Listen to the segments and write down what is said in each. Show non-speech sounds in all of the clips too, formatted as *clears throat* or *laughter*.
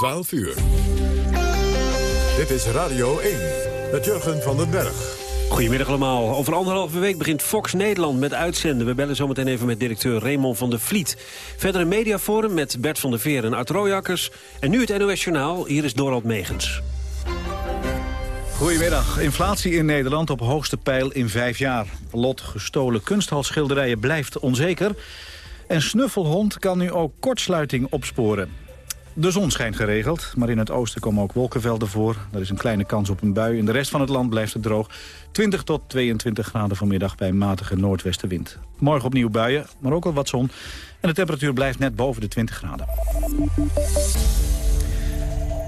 12 uur. Dit is Radio 1 met Jurgen van den Berg. Goedemiddag allemaal. Over anderhalve week begint Fox Nederland met uitzenden. We bellen zometeen even met directeur Raymond van der Vliet. Verder een mediaforum met Bert van der Veer en Art Rooijakkers. En nu het NOS Journaal. Hier is Dorald Megens. Goedemiddag. Inflatie in Nederland op hoogste pijl in vijf jaar. Lot gestolen kunsthalsschilderijen blijft onzeker. En Snuffelhond kan nu ook kortsluiting opsporen. De zon schijnt geregeld, maar in het oosten komen ook wolkenvelden voor. Er is een kleine kans op een bui. In de rest van het land blijft het droog. 20 tot 22 graden vanmiddag bij matige noordwestenwind. Morgen opnieuw buien, maar ook al wat zon. En de temperatuur blijft net boven de 20 graden.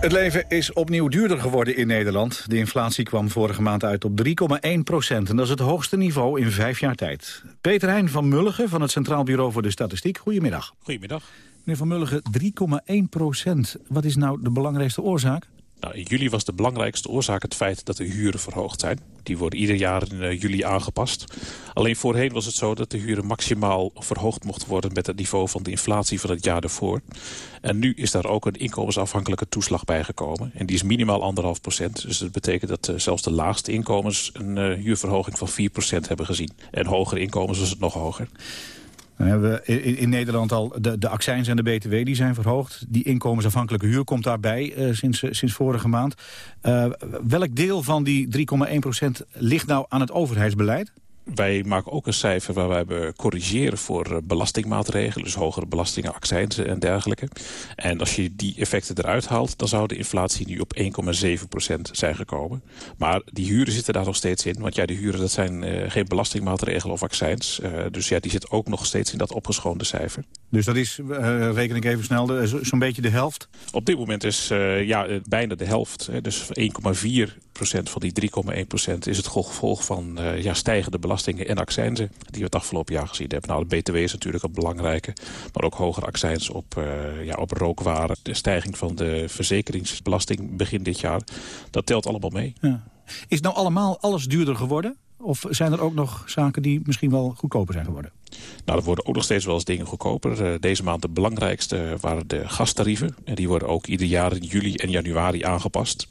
Het leven is opnieuw duurder geworden in Nederland. De inflatie kwam vorige maand uit op 3,1 procent. En dat is het hoogste niveau in vijf jaar tijd. Peter Heijn van Mulligen van het Centraal Bureau voor de Statistiek. Goedemiddag. Goedemiddag. Meneer Van Mulligen, 3,1 procent. Wat is nou de belangrijkste oorzaak? Nou, in juli was de belangrijkste oorzaak het feit dat de huren verhoogd zijn. Die worden ieder jaar in uh, juli aangepast. Alleen voorheen was het zo dat de huren maximaal verhoogd mochten worden... met het niveau van de inflatie van het jaar ervoor. En nu is daar ook een inkomensafhankelijke toeslag bijgekomen. En die is minimaal anderhalf procent. Dus dat betekent dat uh, zelfs de laagste inkomens een uh, huurverhoging van 4 procent hebben gezien. En hogere inkomens was het nog hoger. Dan hebben we in, Nederland al de, de accijns en de btw die zijn verhoogd. Die inkomensafhankelijke huur komt daarbij uh, sinds, sinds vorige maand. Uh, welk deel van die 3,1% ligt nou aan het overheidsbeleid? Wij maken ook een cijfer waar wij corrigeren voor belastingmaatregelen. Dus hogere belastingen, accijnzen en dergelijke. En als je die effecten eruit haalt... dan zou de inflatie nu op 1,7% zijn gekomen. Maar die huren zitten daar nog steeds in. Want ja, die huren dat zijn uh, geen belastingmaatregelen of accijns. Uh, dus ja, die zit ook nog steeds in dat opgeschoonde cijfer. Dus dat is, uh, reken ik even snel, zo'n beetje de helft? Op dit moment is ja, bijna de helft. Hè, dus 1,4 van die 3,1% is het gevolg van uh, ja, stijgende belastingen en accijnzen... die we het afgelopen jaar gezien hebben. Nou, de BTW is natuurlijk een belangrijke, maar ook hogere accijns op, uh, ja, op rookwaren. De stijging van de verzekeringsbelasting begin dit jaar, dat telt allemaal mee. Ja. Is nou allemaal alles duurder geworden? Of zijn er ook nog zaken die misschien wel goedkoper zijn geworden? Nou, er worden ook nog steeds wel eens dingen goedkoper. Uh, deze maand de belangrijkste waren de gastarieven. En die worden ook ieder jaar in juli en januari aangepast.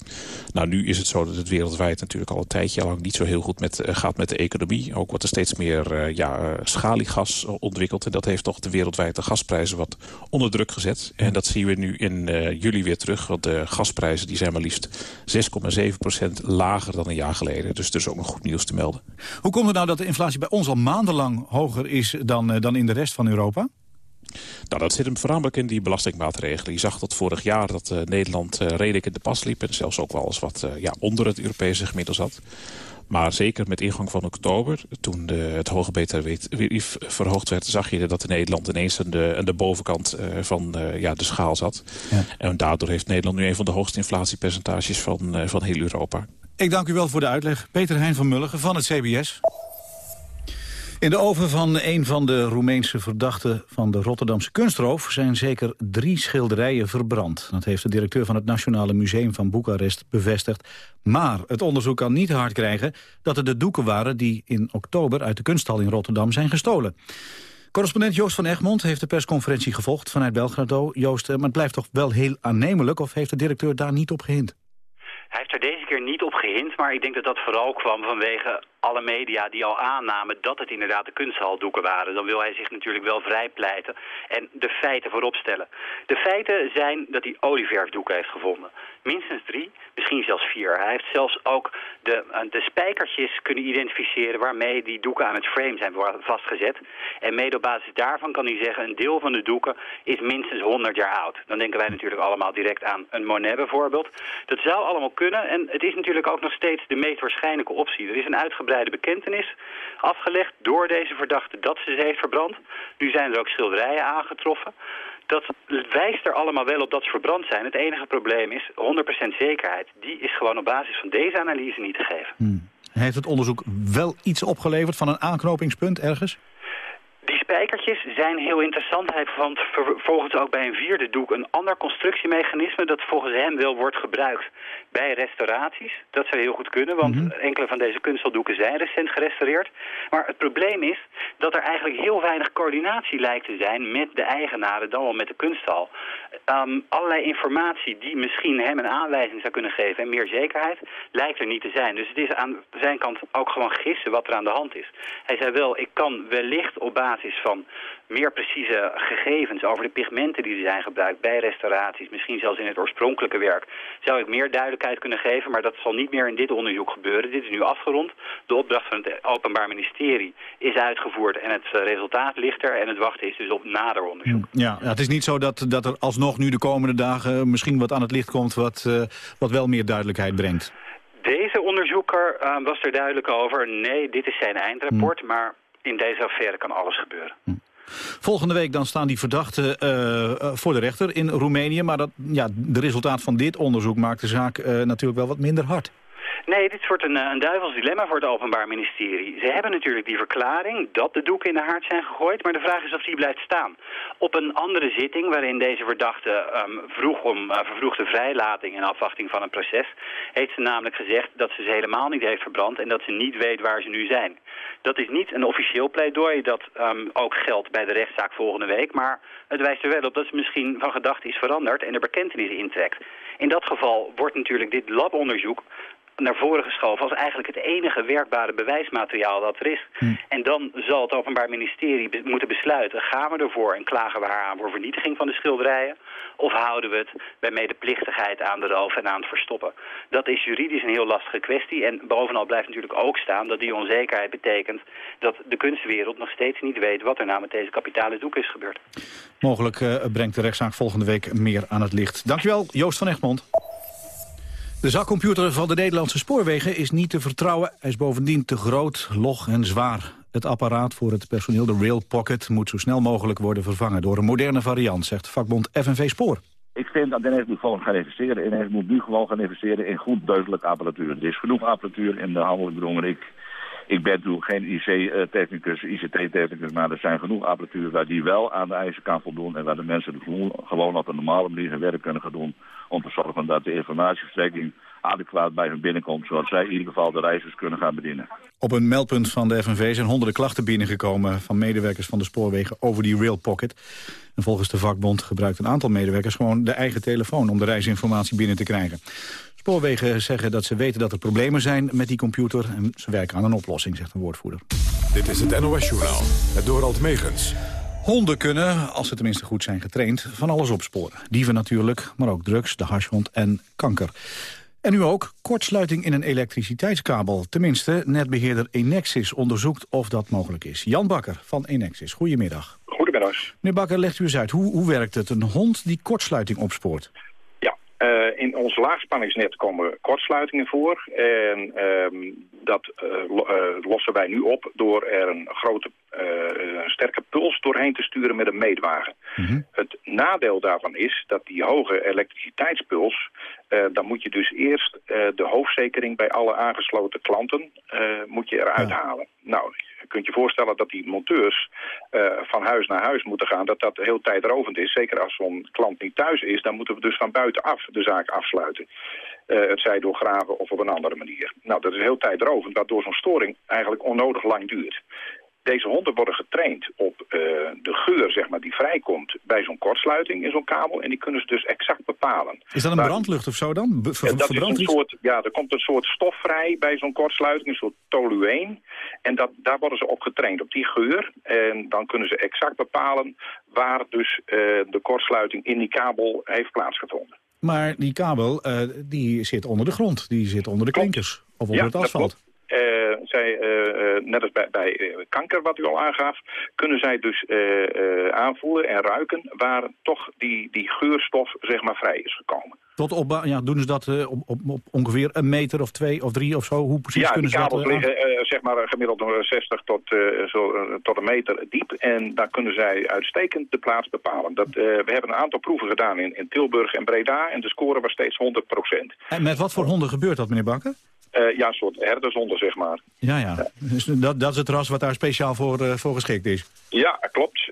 Nou, nu is het zo dat het wereldwijd natuurlijk al een tijdje lang niet zo heel goed met, uh, gaat met de economie. Ook wordt er steeds meer ja, schaliegas ontwikkeld. En dat heeft toch de wereldwijde gasprijzen wat onder druk gezet. En dat zien we nu in juli weer terug. Want de gasprijzen die zijn maar liefst 6,7% lager dan een jaar geleden. Dus er is ook nog goed nieuws te melden. Hoe komt het nou dat de inflatie bij ons al maandenlang hoger is dan, dan in de rest van Europa? Nou, dat zit hem voornamelijk in die belastingmaatregelen. Je zag dat vorig jaar dat uh, Nederland uh, redelijk in de pas liep... en zelfs ook wel eens wat uh, ja, onder het Europese gemiddelde zat. Maar zeker met ingang van oktober, toen de, het hoge btw-tarief verhoogd werd... zag je dat Nederland ineens aan de, aan de bovenkant van ja, de schaal zat. Ja. En daardoor heeft Nederland nu een van de hoogste inflatiepercentages van, van heel Europa. Ik dank u wel voor de uitleg. Peter Hein van Mulligen van het CBS. In de oven van een van de Roemeense verdachten van de Rotterdamse kunstroof... zijn zeker drie schilderijen verbrand. Dat heeft de directeur van het Nationale Museum van Boekarest bevestigd. Maar het onderzoek kan niet hard krijgen dat het de doeken waren... die in oktober uit de kunsthal in Rotterdam zijn gestolen. Correspondent Joost van Egmond heeft de persconferentie gevolgd vanuit Belgrado. Joost, eh, maar het blijft toch wel heel aannemelijk... of heeft de directeur daar niet op gehind? Hij heeft er deze keer niet op gehind, maar ik denk dat dat vooral kwam vanwege alle media die al aannamen dat het inderdaad de kunsthaldoeken waren. Dan wil hij zich natuurlijk wel vrijpleiten en de feiten voorop stellen. De feiten zijn dat hij olieverfdoeken heeft gevonden. Minstens drie, misschien zelfs vier. Hij heeft zelfs ook de, eh, de spijkertjes kunnen identificeren waarmee die doeken aan het frame zijn vastgezet. En mede op basis daarvan kan hij zeggen een deel van de doeken is minstens 100 jaar oud. Dan denken wij natuurlijk allemaal direct aan een Monet bijvoorbeeld. Dat zou allemaal kunnen en het is natuurlijk ook nog steeds de meest waarschijnlijke optie. Er is een uitgebreid uitgebreide bekentenis afgelegd door deze verdachte dat ze ze heeft verbrand. Nu zijn er ook schilderijen aangetroffen. Dat wijst er allemaal wel op dat ze verbrand zijn. Het enige probleem is 100% zekerheid. Die is gewoon op basis van deze analyse niet gegeven. Hmm. Heeft het onderzoek wel iets opgeleverd van een aanknopingspunt ergens? Spijkertjes zijn heel interessant. Hij vond vervolgens ook bij een vierde doek een ander constructiemechanisme... dat volgens hem wel wordt gebruikt bij restauraties. Dat zou heel goed kunnen, want mhm. enkele van deze kunsteldoeken zijn recent gerestaureerd. Maar het probleem is dat er eigenlijk heel weinig coördinatie lijkt te zijn... met de eigenaren, dan wel met de kunsthal. Um, allerlei informatie die misschien hem een aanwijzing zou kunnen geven... en meer zekerheid, lijkt er niet te zijn. Dus het is aan zijn kant ook gewoon gissen wat er aan de hand is. Hij zei wel, ik kan wellicht op basis van meer precieze gegevens over de pigmenten die er zijn gebruikt bij restauraties, misschien zelfs in het oorspronkelijke werk, zou ik meer duidelijkheid kunnen geven, maar dat zal niet meer in dit onderzoek gebeuren. Dit is nu afgerond. De opdracht van het Openbaar Ministerie is uitgevoerd en het eh, resultaat ligt er en het wachten is dus op nader onderzoek. Ja, het is niet zo dat, dat er alsnog nu de komende dagen misschien wat aan het licht komt wat, uh, wat wel meer duidelijkheid brengt. Deze onderzoeker uh, was er duidelijk over. Nee, dit is zijn eindrapport, hm. maar in deze affaire kan alles gebeuren. Hm. Volgende week dan staan die verdachten uh, voor de rechter in Roemenië. Maar dat, ja, de resultaat van dit onderzoek maakt de zaak uh, natuurlijk wel wat minder hard. Nee, dit wordt een, een duivels dilemma voor het Openbaar Ministerie. Ze hebben natuurlijk die verklaring dat de doeken in de haard zijn gegooid, maar de vraag is of die blijft staan. Op een andere zitting, waarin deze verdachte um, vroeg om uh, vervroegde vrijlating in afwachting van een proces, heeft ze namelijk gezegd dat ze ze helemaal niet heeft verbrand en dat ze niet weet waar ze nu zijn. Dat is niet een officieel pleidooi dat um, ook geldt bij de rechtszaak volgende week, maar het wijst er wel op dat ze misschien van gedachte is veranderd en de bekentenis intrekt. In dat geval wordt natuurlijk dit labonderzoek naar voren geschoven als eigenlijk het enige werkbare bewijsmateriaal dat er is. Hm. En dan zal het Openbaar Ministerie moeten besluiten, gaan we ervoor en klagen we haar aan voor vernietiging van de schilderijen? Of houden we het bij medeplichtigheid aan de roof en aan het verstoppen? Dat is juridisch een heel lastige kwestie. En bovenal blijft natuurlijk ook staan dat die onzekerheid betekent dat de kunstwereld nog steeds niet weet wat er nou met deze kapitale doek is gebeurd. Mogelijk uh, brengt de rechtszaak volgende week meer aan het licht. Dankjewel, Joost van Egmond. De zakcomputer van de Nederlandse spoorwegen is niet te vertrouwen. Hij is bovendien te groot, log en zwaar. Het apparaat voor het personeel, de Rail Pocket, moet zo snel mogelijk worden vervangen door een moderne variant, zegt vakbond FNV Spoor. Ik vind dat Den moet gewoon gaan investeren. En moet nu gewoon gaan investeren in goed deugdelijke apparatuur. Er is genoeg apparatuur in de handel. Ik ik, ben natuurlijk geen IC-technicus, ICT-technicus, maar er zijn genoeg apparatuur waar die wel aan de eisen kan voldoen. En waar de mensen gewoon op een normale manier hun werk kunnen gaan doen om te zorgen dat de informatieverstrekking adequaat bij hun binnenkomt... zodat zij in ieder geval de reizigers kunnen gaan bedienen. Op een meldpunt van de FNV zijn honderden klachten binnengekomen... van medewerkers van de spoorwegen over die Rail Pocket. En volgens de vakbond gebruikt een aantal medewerkers... gewoon de eigen telefoon om de reisinformatie binnen te krijgen. Spoorwegen zeggen dat ze weten dat er problemen zijn met die computer... en ze werken aan een oplossing, zegt een woordvoerder. Dit is het NOS Journaal, het Dorald Megens. Honden kunnen, als ze tenminste goed zijn getraind, van alles opsporen. Dieven natuurlijk, maar ook drugs, de hashhond en kanker. En nu ook kortsluiting in een elektriciteitskabel. Tenminste, netbeheerder Enexis onderzoekt of dat mogelijk is. Jan Bakker van Enexis, goedemiddag. Goedemiddag. Meneer Bakker, legt u eens uit, hoe, hoe werkt het? Een hond die kortsluiting opspoort? Uh, in ons laagspanningsnet komen kortsluitingen voor. En uh, dat uh, lossen wij nu op door er een grote, sterke puls doorheen te sturen met een meetwagen. Mm Het nadeel daarvan is dat die hoge elektriciteitspuls... dan moet je dus eerst de hoofdzekering bij alle aangesloten klanten moet je eruit halen. Nou, kunt je voorstellen dat die monteurs uh, van huis naar huis moeten gaan, dat dat heel tijdrovend is. Zeker als zo'n klant niet thuis is, dan moeten we dus van buitenaf de zaak afsluiten. Uh, het zij door graven of op een andere manier. Nou, dat is heel tijdrovend, waardoor zo'n storing eigenlijk onnodig lang duurt. Deze honden worden getraind op uh, de geur zeg maar, die vrijkomt bij zo'n kortsluiting in zo'n kabel. En die kunnen ze dus exact bepalen. Is dat een brandlucht of zo dan? Dat is een soort, ja, er komt een soort stof vrij bij zo'n kortsluiting, een soort tolueen. En dat, daar worden ze op getraind, op die geur. En dan kunnen ze exact bepalen waar dus uh, de kortsluiting in die kabel heeft plaatsgevonden. Maar die kabel uh, die zit onder de grond, die zit onder de klinkers of onder het asfalt. Uh, zij, uh, net als bij, bij kanker, wat u al aangaf, kunnen zij dus aanvoelen en ruiken waar toch die, die geurstof zeg maar, vrij is gekomen. Tot op, ja, doen ze dat op, op, op, ongeveer een meter of twee of drie of zo? Hoe precies ja, kunnen ze dat? Ja, liggen zeg maar gemiddeld 60 tot, zo, tot een meter diep. En daar kunnen zij uitstekend de plaats bepalen. Dat, we hebben een aantal proeven gedaan in, in Tilburg en Breda. En de score was steeds 100% En met wat voor honden gebeurt dat, meneer Bakker? Ja, een soort herderzonde, zeg maar. Ja, ja. Dus dat, dat is het ras wat daar speciaal voor, voor geschikt is? Ja, klopt.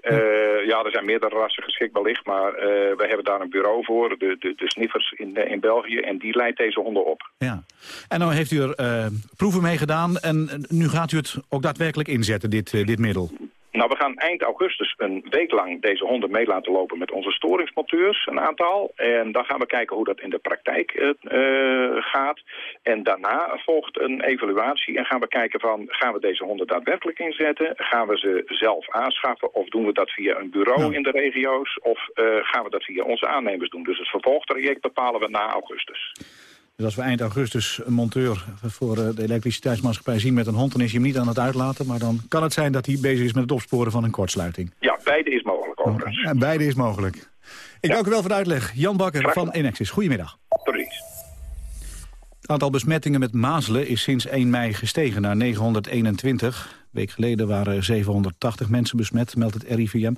ja, er zijn meerdere rassen geschikt wellicht, maar wij hebben daar een bureau voor, de, de, de sniffers in, in België, en die leidt deze honden op. Ja. En dan heeft u er proeven mee gedaan en nu gaat u het ook daadwerkelijk inzetten, dit, dit middel? Nou, we gaan eind augustus een week lang deze honden mee laten lopen met onze storingsmonteurs, een aantal. En dan gaan we kijken hoe dat in de praktijk uh, gaat. En daarna volgt een evaluatie en gaan we kijken van, gaan we deze honden daadwerkelijk inzetten? Gaan we ze zelf aanschaffen of doen we dat via een bureau in de regio's? Of uh, gaan we dat via onze aannemers doen? Dus het vervolgtraject bepalen we na augustus. Dus als we eind augustus een monteur voor eh, de elektriciteitsmaatschappij zien met een hond... dan is hij hem niet aan het uitlaten, maar dan kan het zijn dat hij bezig is met het opsporen van een kortsluiting. Ja, beide is mogelijk overigens. Ja, beide is mogelijk. Ik dank u wel voor de uitleg. Jan Bakker van Enexis. Goedemiddag. Precies. Het aantal besmettingen met mazelen is sinds 1 mei gestegen naar 921. Week geleden waren 780 mensen besmet, meldt het RIVM.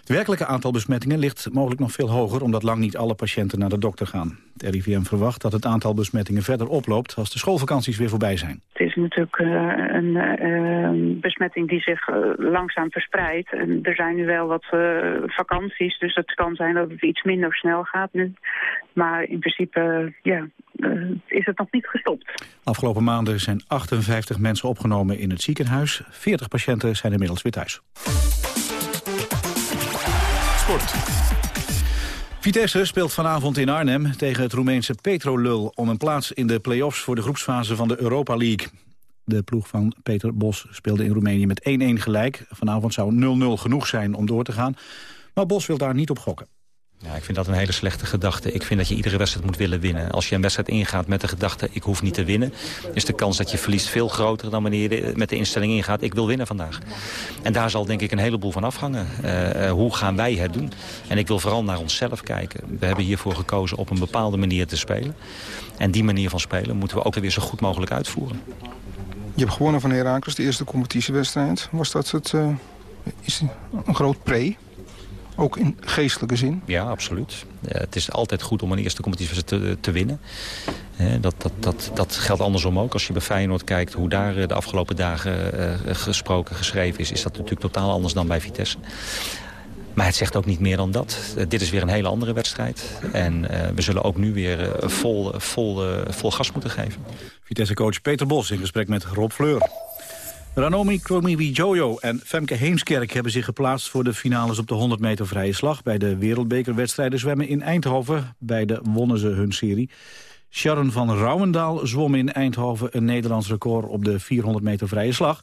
Het werkelijke aantal besmettingen ligt mogelijk nog veel hoger... omdat lang niet alle patiënten naar de dokter gaan. Het RIVM verwacht dat het aantal besmettingen verder oploopt... als de schoolvakanties weer voorbij zijn. Natuurlijk uh, een uh, besmetting die zich uh, langzaam verspreidt. En er zijn nu wel wat vakanties, dus het kan zijn dat het iets minder snel gaat nu. Maar in principe ja, is het nog niet gestopt. Afgelopen maanden zijn 58 mensen opgenomen in het ziekenhuis. 40 patiënten zijn inmiddels weer thuis. Sport. Vitesse speelt vanavond in Arnhem tegen het Roemeense Petrolul... om een plaats in de play-offs voor de groepsfase van de Europa League. De ploeg van Peter Bos speelde in Roemenië met 1-1 gelijk. Vanavond zou 0-0 genoeg zijn om door te gaan. Maar Bos wil daar niet op gokken. Ja, ik vind dat een hele slechte gedachte. Ik vind dat je iedere wedstrijd moet willen winnen. Als je een wedstrijd ingaat met de gedachte, ik hoef niet te winnen... is de kans dat je verliest veel groter dan wanneer je met de instelling ingaat... ik wil winnen vandaag. En daar zal denk ik een heleboel van afhangen. Uh, hoe gaan wij het doen? En ik wil vooral naar onszelf kijken. We hebben hiervoor gekozen op een bepaalde manier te spelen. En die manier van spelen moeten we ook weer zo goed mogelijk uitvoeren. Je hebt gewonnen van Herakles, de eerste competitiewedstrijd. Was dat het, uh, is een groot pre? Ook in geestelijke zin? Ja, absoluut. het is altijd goed om een eerste competitie te, te winnen. dat, dat, dat, dat geldt andersom ook. Als je bij Feyenoord kijkt hoe daar eh, de afgelopen dagen uh, gesproken, geschreven is... is dat natuurlijk totaal anders dan bij Vitesse. Maar het zegt ook niet meer dan dat. Dit is weer een hele andere wedstrijd. En we zullen ook nu weer vol, vol, vol gas moeten geven. Vitesse-coach Peter Bos in gesprek met Rob Fleur. Ranomi Jojo en Femke Heemskerk hebben zich geplaatst voor de finales op de 100 meter vrije slag bij de wereldbekerwedstrijden zwemmen in Eindhoven. Beide wonnen ze hun serie. Sharon van Rouwendaal zwom in Eindhoven een Nederlands record op de 400 meter vrije slag.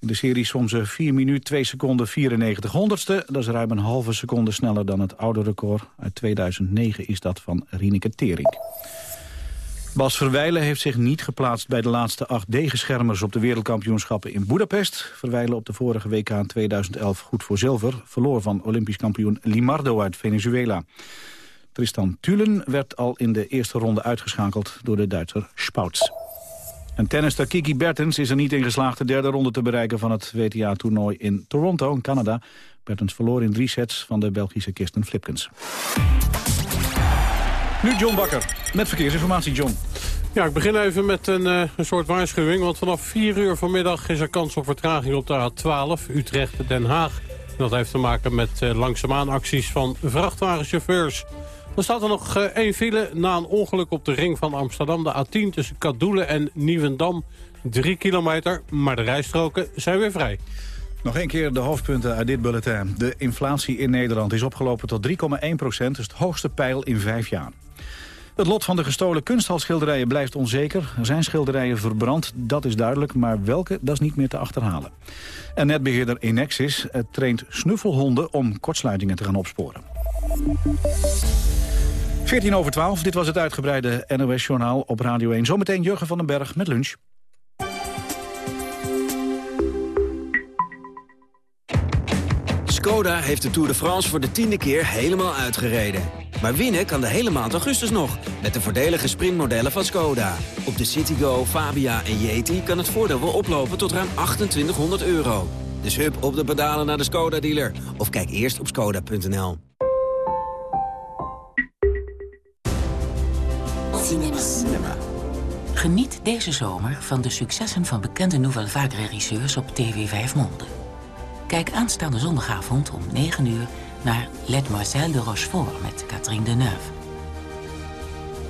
In de serie zwom ze 4 minuten 2 seconden 94 honderdste. Dat is ruim een halve seconde sneller dan het oude record. Uit 2009 is dat van Rieneke Tering. Bas Verwijlen heeft zich niet geplaatst bij de laatste acht degeschermers op de wereldkampioenschappen in Budapest. Verwijlen op de vorige WK in 2011 goed voor zilver, verloor van olympisch kampioen Limardo uit Venezuela. Tristan Tulen werd al in de eerste ronde uitgeschakeld door de Duitser Spouts. En tennister Kiki Bertens is er niet in geslaagd de derde ronde te bereiken van het WTA-toernooi in Toronto, in Canada. Bertens verloor in drie sets van de Belgische Kirsten Flipkens. Nu John Bakker met verkeersinformatie. John. Ja, ik begin even met een, uh, een soort waarschuwing. Want vanaf 4 uur vanmiddag is er kans op vertraging op de A12 Utrecht-Den Haag. Dat heeft te maken met uh, langzaamaan acties van vrachtwagenchauffeurs. Dan staat er nog uh, één file na een ongeluk op de ring van Amsterdam. De A10 tussen Kadoelen en Nieuwendam. 3 kilometer, maar de rijstroken zijn weer vrij. Nog een keer de hoofdpunten uit dit bulletin. De inflatie in Nederland is opgelopen tot 3,1 procent. dus het hoogste pijl in vijf jaar. Het lot van de gestolen kunsthalschilderijen blijft onzeker. Er zijn schilderijen verbrand, dat is duidelijk, maar welke, dat is niet meer te achterhalen. En netbeheerder Enexis traint snuffelhonden om kortsluitingen te gaan opsporen. 14 over 12, dit was het uitgebreide NOS-journaal op Radio 1. Zometeen Jurgen van den Berg met lunch. Skoda heeft de Tour de France voor de tiende keer helemaal uitgereden. Maar winnen kan de hele maand augustus nog, met de voordelige sprintmodellen van Skoda. Op de Citigo, Fabia en Yeti kan het voordeel wel oplopen tot ruim 2800 euro. Dus hup op de pedalen naar de Skoda-dealer. Of kijk eerst op skoda.nl. Cinema. Cinema. Geniet deze zomer van de successen van bekende Nouvelle Vague regisseurs op TV 5 Monde. Kijk aanstaande zondagavond om 9 uur naar Mademoiselle de Rochefort met Catherine Deneuve.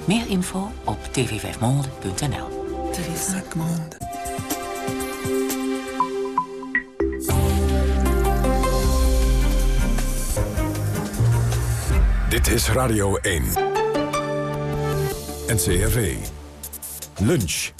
Meer info op tv5monde.nl. Dit is Radio 1. NCRV. Lunch.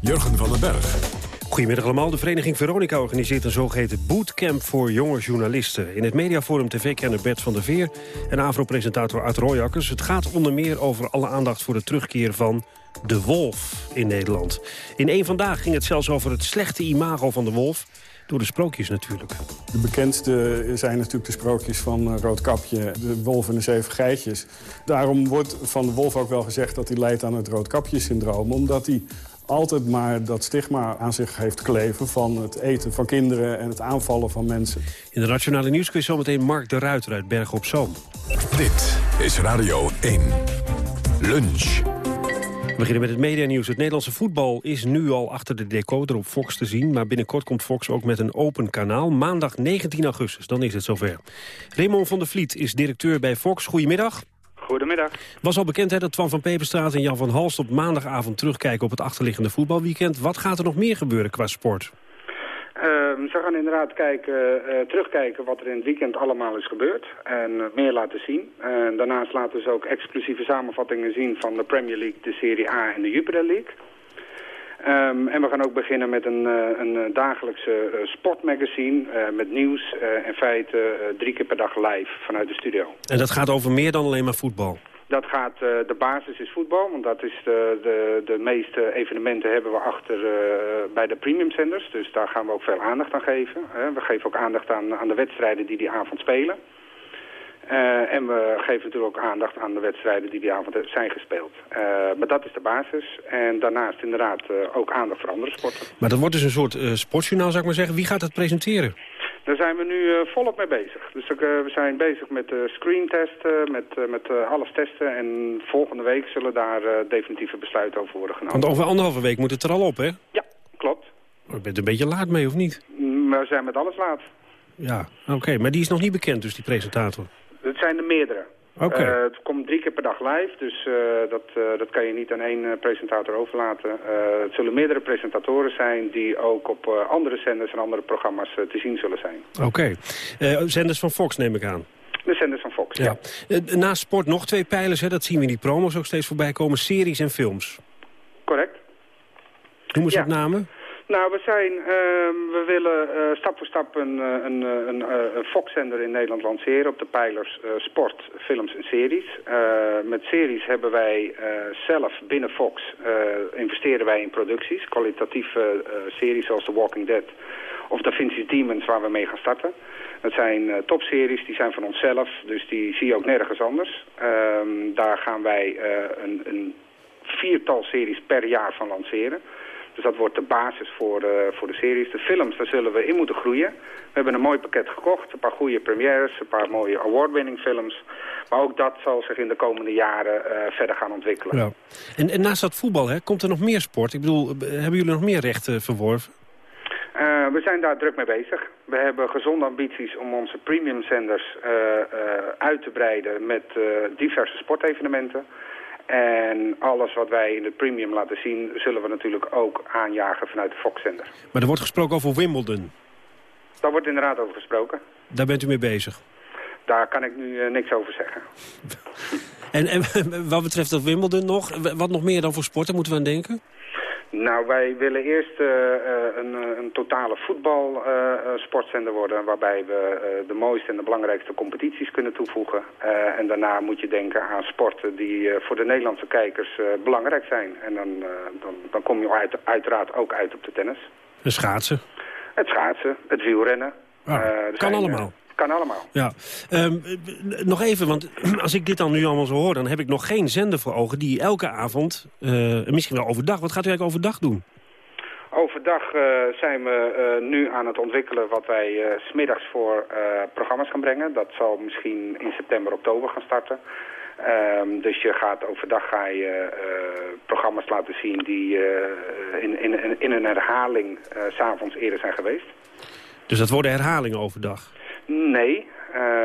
Jurgen van den Berg. Goedemiddag allemaal. De vereniging Veronica organiseert een zogeheten bootcamp voor jonge journalisten. In het mediaforum tv-kenner Bert van der Veer en AVRO-presentator Art Royakkers. Het gaat onder meer over alle aandacht voor de terugkeer van de wolf in Nederland. In één vandaag ging het zelfs over het slechte imago van de wolf... Door de sprookjes natuurlijk. De bekendste zijn natuurlijk de sprookjes van uh, Roodkapje, de wolf en de zeven geitjes. Daarom wordt van de wolf ook wel gezegd dat hij leidt aan het Roodkapje-syndroom. Omdat hij altijd maar dat stigma aan zich heeft kleven... van het eten van kinderen en het aanvallen van mensen. In de Nationale Nieuwsquiz zometeen Mark de Ruiter uit Bergen op Zoom. Dit is Radio 1. Lunch. We beginnen met het medianieuws. Het Nederlandse voetbal is nu al achter de decoder op Fox te zien. Maar binnenkort komt Fox ook met een open kanaal. Maandag 19 augustus, dan is het zover. Raymond van der Vliet is directeur bij Fox. Goedemiddag. Goedemiddag. Was al bekend hè, dat Twan van Peperstraat en Jan van Halst op maandagavond terugkijken op het achterliggende voetbalweekend. Wat gaat er nog meer gebeuren qua sport? Uh, ze gaan inderdaad kijken, uh, terugkijken wat er in het weekend allemaal is gebeurd. En uh, meer laten zien. En daarnaast laten ze ook exclusieve samenvattingen zien van de Premier League, de Serie A en de Jupiler League. Um, en we gaan ook beginnen met een, uh, een dagelijkse uh, sportmagazine met nieuws en feiten drie keer per dag live vanuit de studio. En dat gaat over meer dan alleen maar voetbal? Dat gaat, de basis is voetbal, want dat is de, de, de meeste evenementen hebben we achter bij de premiumzenders. Dus daar gaan we ook veel aandacht aan geven. we geven ook aandacht aan, aan de wedstrijden die die avond spelen. Uh, en we geven natuurlijk ook aandacht aan de wedstrijden die die avond zijn gespeeld. Uh, maar dat is de basis. En daarnaast inderdaad uh, ook aandacht voor andere sporten. Maar dat wordt dus een soort sportjournaal, zou ik maar zeggen. Wie gaat dat presenteren? Daar zijn we nu volop mee bezig. Dus we zijn bezig met screentesten, met, met alles testen. En volgende week zullen daar definitieve besluiten over worden genomen. Want over anderhalve week moet het er al op, hè? Ja, klopt. Maar je bent een beetje laat mee, of niet? We zijn met alles laat. Ja, oké. Maar die is nog niet bekend, dus die presentator? Het zijn er meerdere. Okay. Uh, het komt drie keer per dag live, dus uh, dat, uh, dat kan je niet aan één presentator overlaten. het zullen meerdere presentatoren zijn die ook op andere zenders en andere programma's te zien zullen zijn. Oké. Okay. zenders van Fox neem ik aan. De zenders van Fox, ja. ja. naast sport nog twee pijlers, hè? dat zien we in die promos ook steeds voorbij komen. Series en films. Correct. Noem eens ja. wat namen. Nou, we zijn, uh, we willen uh, stap voor stap een, een, een, een Fox-zender in Nederland lanceren op de pijlers sport, films en series. met series hebben wij zelf binnen Fox, investeren wij in producties, kwalitatieve series zoals The Walking Dead of Da Vinci's Demons waar we mee gaan starten. Dat zijn topseries, die zijn van onszelf, dus die zie je ook nergens anders. Ehm, daar gaan wij een, een viertal series per jaar van lanceren. Dus dat wordt de basis voor, uh, voor de series. De films, daar zullen we in moeten groeien. We hebben een mooi pakket gekocht. Een paar goede premières, een paar mooie award-winning films. Maar ook dat zal zich in de komende jaren uh, verder gaan ontwikkelen. Ja. En, en, naast dat voetbal, hè, komt er nog meer sport? Ik bedoel, hebben jullie nog meer rechten verworven? Uh, we zijn daar druk mee bezig. We hebben gezonde ambities om onze premiumzenders uit te breiden met diverse sportevenementen. En alles wat wij in het premium laten zien... zullen we natuurlijk ook aanjagen vanuit de Fox-zender. Maar er wordt gesproken over Wimbledon. Daar wordt inderdaad over gesproken. Daar bent u mee bezig? Daar kan ik nu uh, niks over zeggen. *laughs* en, en *laughs* wat betreft dat Wimbledon nog, wat nog meer dan voor sporten moeten we aan denken? Nou, wij willen eerst uh, een, een, totale voetbalsportzender uh, worden... waarbij we uh, de mooiste en de belangrijkste competities kunnen toevoegen. en daarna moet je denken aan sporten die voor de Nederlandse kijkers belangrijk zijn. En dan, dan, dan, kom je uit, uiteraard ook uit op de tennis. De schaatsen? Het schaatsen, het wielrennen. Ah, kan allemaal? Kan allemaal. Ja. Um, nog even, want *clears throat* als ik dit dan nu allemaal zo hoor... dan heb ik nog geen zender voor ogen die elke avond, uh, misschien wel overdag... wat gaat u eigenlijk overdag doen? Overdag uh, zijn we uh, nu aan het ontwikkelen wat wij smiddags voor programma's gaan brengen. Dat zal misschien in september, oktober gaan starten. Ehm, dus je gaat overdag ga je eh, programma's laten zien die eh, in, in, in een herhaling s eh, s'avonds eerder zijn geweest. Dus dat worden herhalingen overdag? Nee,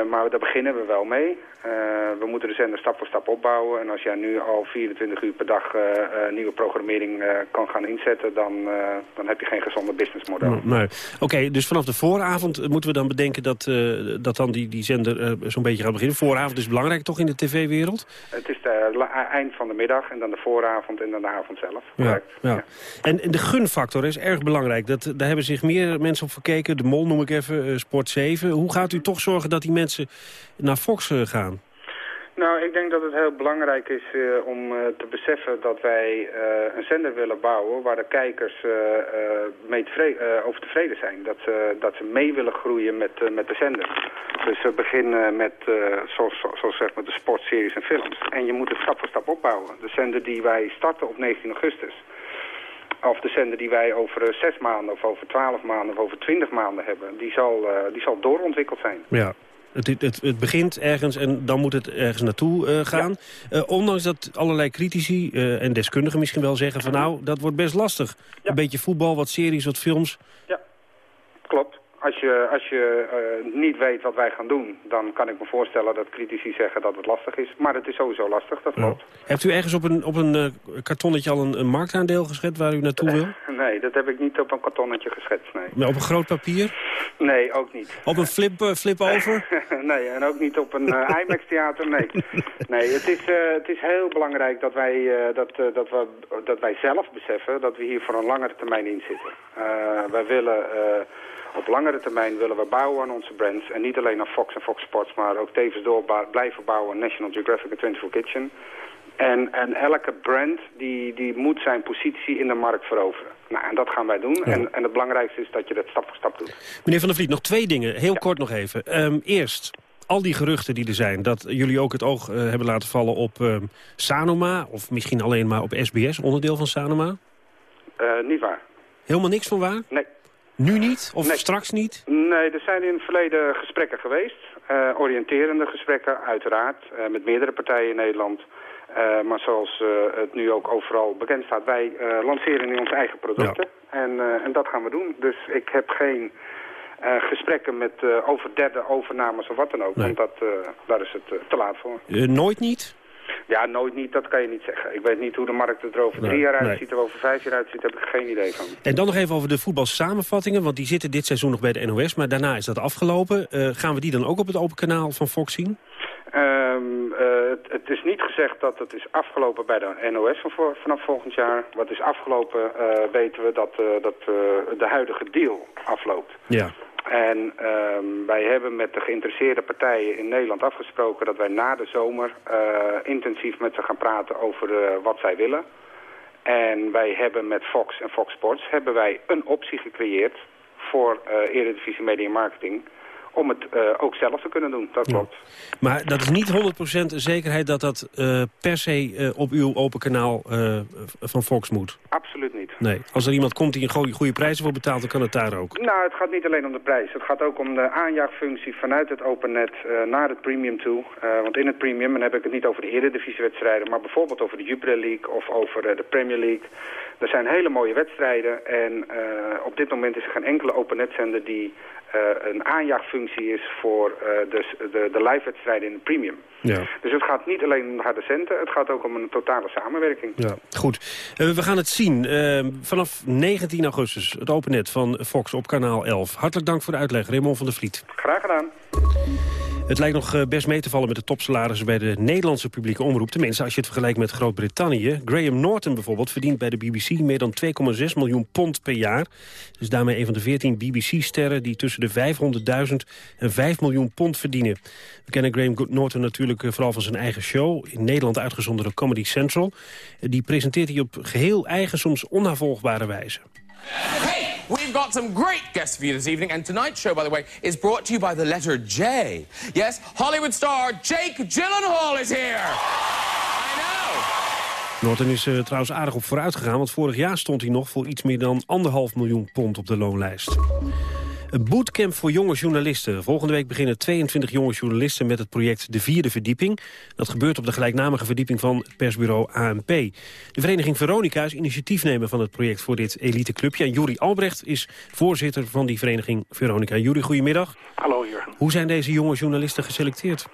maar daar beginnen we wel mee. Uh, we moeten de zender stap voor stap opbouwen. En als jij nu al 24 uur per dag uh, uh, nieuwe programmering kan gaan inzetten... Dan, dan heb je geen gezonde businessmodel. Nee. Oké, dus vanaf de vooravond moeten we dan bedenken... dat, dat dan die, die zender zo'n beetje gaat beginnen. Vooravond is belangrijk toch in de tv-wereld? Het is de eind van de middag en dan de vooravond en dan de avond zelf. Ja, ja. En, en, de gunfactor is erg belangrijk. Dat, daar hebben zich meer mensen op gekeken. De Mol noem ik even, Sport 7. Hoe gaat u toch zorgen dat die mensen naar Fox gaan? Nou, ik denk dat het heel belangrijk is uh, om uh, te beseffen dat wij uh, een zender willen bouwen waar de kijkers mee over tevreden zijn. Dat ze, dat ze mee willen groeien met, met de zender. Dus we beginnen met, zoals, zoals zeg maar, de sportseries en films. En je moet het stap voor stap opbouwen. De zender die wij starten op 19 augustus. Of de zender die wij over zes maanden of over twaalf maanden of over twintig maanden hebben, die zal, die zal doorontwikkeld zijn. Ja, het, het, het, begint ergens en dan moet het ergens naartoe uh, gaan. Ja. Uh, ondanks dat allerlei critici uh, en deskundigen misschien wel zeggen... van nou, dat wordt best lastig. Ja. Een beetje voetbal, wat series, wat films. Ja, klopt. Als je, als je uh, niet weet wat wij gaan doen, dan kan ik me voorstellen dat critici zeggen dat het lastig is. Maar het is sowieso lastig, dat klopt. Ja. Hebt u ergens op een, op een uh, kartonnetje al een, een, marktaandeel geschetst waar u naartoe wil? Nee, dat heb ik niet op een kartonnetje geschetst, nee. Maar op een groot papier? Nee, ook niet. Op een flip, uh, flip over? *laughs* nee, en ook niet op een *laughs* IMAX-theater, nee. Nee, het is, het is heel belangrijk dat wij, dat, dat, we, dat wij zelf beseffen dat we hier voor een langere termijn in zitten. wij willen op langere termijn willen we bouwen aan onze brands. En niet alleen aan Fox en Fox Sports, maar ook tevens door blijven bouwen aan National Geographic en 24 Kitchen. En, en elke brand die, die moet zijn positie in de markt veroveren. Nou, en dat gaan wij doen. En, en het belangrijkste is dat je dat stap voor stap doet. Meneer Van der Vliet, nog twee dingen. Heel kort nog even. Um, eerst, al die geruchten die er zijn... dat jullie ook het oog uh, hebben laten vallen op um, Sanoma... of misschien alleen maar op SBS, onderdeel van Sanoma? Uh, niet waar. Helemaal niks van waar? Nee. Nu niet? Of nee. straks niet? Nee, er zijn in het verleden gesprekken geweest. Uh, oriënterende gesprekken, uiteraard. Uh, met meerdere partijen in Nederland. Uh, maar zoals het nu ook overal bekend staat, wij lanceren nu onze eigen producten. Ja. En, en dat gaan we doen. Dus ik heb geen gesprekken met over derde overnames of wat dan ook. Nee. Want dat, daar is het te laat voor. nooit niet? Ja, nooit niet, dat kan je niet zeggen. Ik weet niet hoe de markt er over nee, drie jaar uitziet nee. of over vijf jaar uitziet, heb ik geen idee van. En dan nog even over de voetbalsamenvattingen, want die zitten dit seizoen nog bij de NOS, maar daarna is dat afgelopen. Uh, gaan we die dan ook op het open kanaal van Fox zien? Um, uh, het, het, is niet gezegd dat het is afgelopen bij de NOS van vanaf volgend jaar. Wat is afgelopen, uh, weten we dat, dat de huidige deal afloopt. Ja. En um, wij hebben met de geïnteresseerde partijen in Nederland afgesproken dat wij na de zomer uh, intensief met ze gaan praten over uh, wat zij willen. En wij hebben met Fox en Fox Sports hebben wij een optie gecreëerd voor uh, Eredivisie Media Marketing om het uh, ook zelf te kunnen doen. Dat klopt. Ja. Maar dat is niet 100% zekerheid dat dat uh, per se uh, op uw open kanaal van Fox moet? Absoluut niet. Nee. Als er iemand komt die een goede prijzen voor betaalt, dan kan het daar ook? Nou, het gaat niet alleen om de prijs. Het gaat ook om de aanjaagfunctie vanuit het open net naar het premium toe. want in het premium, dan heb ik het niet over de eredivisiewedstrijden, maar bijvoorbeeld over de Jupiler League of over de Premier League. Er zijn hele mooie wedstrijden en op dit moment is er geen enkele open netzender die een aanjaagfunctie is voor uh, de, de, de live-wedstrijden in de premium. Ja. Dus het gaat niet alleen om de harde centen, het gaat ook om een totale samenwerking. Ja, goed. Uh, we gaan het zien vanaf 19 augustus, het open net van Fox op kanaal 11. Hartelijk dank voor de uitleg, Raymond van der Vliet. Graag gedaan. Het lijkt nog best mee te vallen met de topsalarissen bij de Nederlandse publieke omroep. Tenminste, als je het vergelijkt met Groot-Brittannië. Graham Norton bijvoorbeeld verdient bij de BBC meer dan 2,6 miljoen pond per jaar. Dus daarmee een van de 14 BBC-sterren die tussen de 500.000 en 5 miljoen pond verdienen. We kennen Graham Norton natuurlijk vooral van zijn eigen show. In Nederland uitgezonden door Comedy Central. Die presenteert hij op geheel eigen, soms onnavolgbare wijze. Hey! We've got some great guests for you this evening. And tonight's show, by the way, is brought to you by the letter J. Yes, Hollywood star Jake Gyllenhaal is here. I know. Norton is uh, trouwens aardig op vooruit gegaan, want vorig jaar stond hij nog voor iets meer dan anderhalf miljoen pond op de loonlijst. Een bootcamp voor jonge journalisten. Volgende week beginnen 22 jonge journalisten met het project De Vierde Verdieping. Dat gebeurt op de gelijknamige verdieping van het persbureau ANP. De vereniging Veronica is initiatiefnemer van het project voor dit eliteclubje. En Juri Albrecht is voorzitter van die vereniging Veronica. Juri, goedemiddag. Hallo Jurgen. Hoe zijn deze jonge journalisten geselecteerd?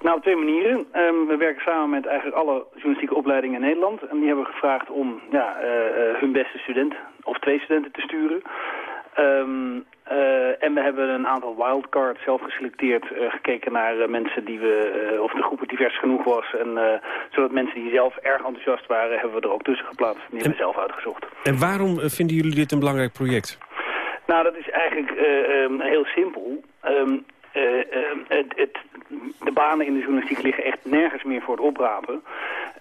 Nou, op twee manieren. Um, we werken samen met eigenlijk alle journalistieke opleidingen in Nederland. En die hebben gevraagd om ja, uh, uh, hun beste student of twee studenten te sturen. Um, uh, en we hebben een aantal wildcards zelf geselecteerd, uh, gekeken naar uh, mensen die we, of de groep divers genoeg was. En zodat mensen die zelf erg enthousiast waren, hebben we er ook tussen geplaatst. Die hebben we zelf uitgezocht. En waarom vinden jullie dit een belangrijk project? Nou, dat is eigenlijk um, heel simpel. Um, het, het, de banen in de journalistiek liggen echt nergens meer voor het oprapen.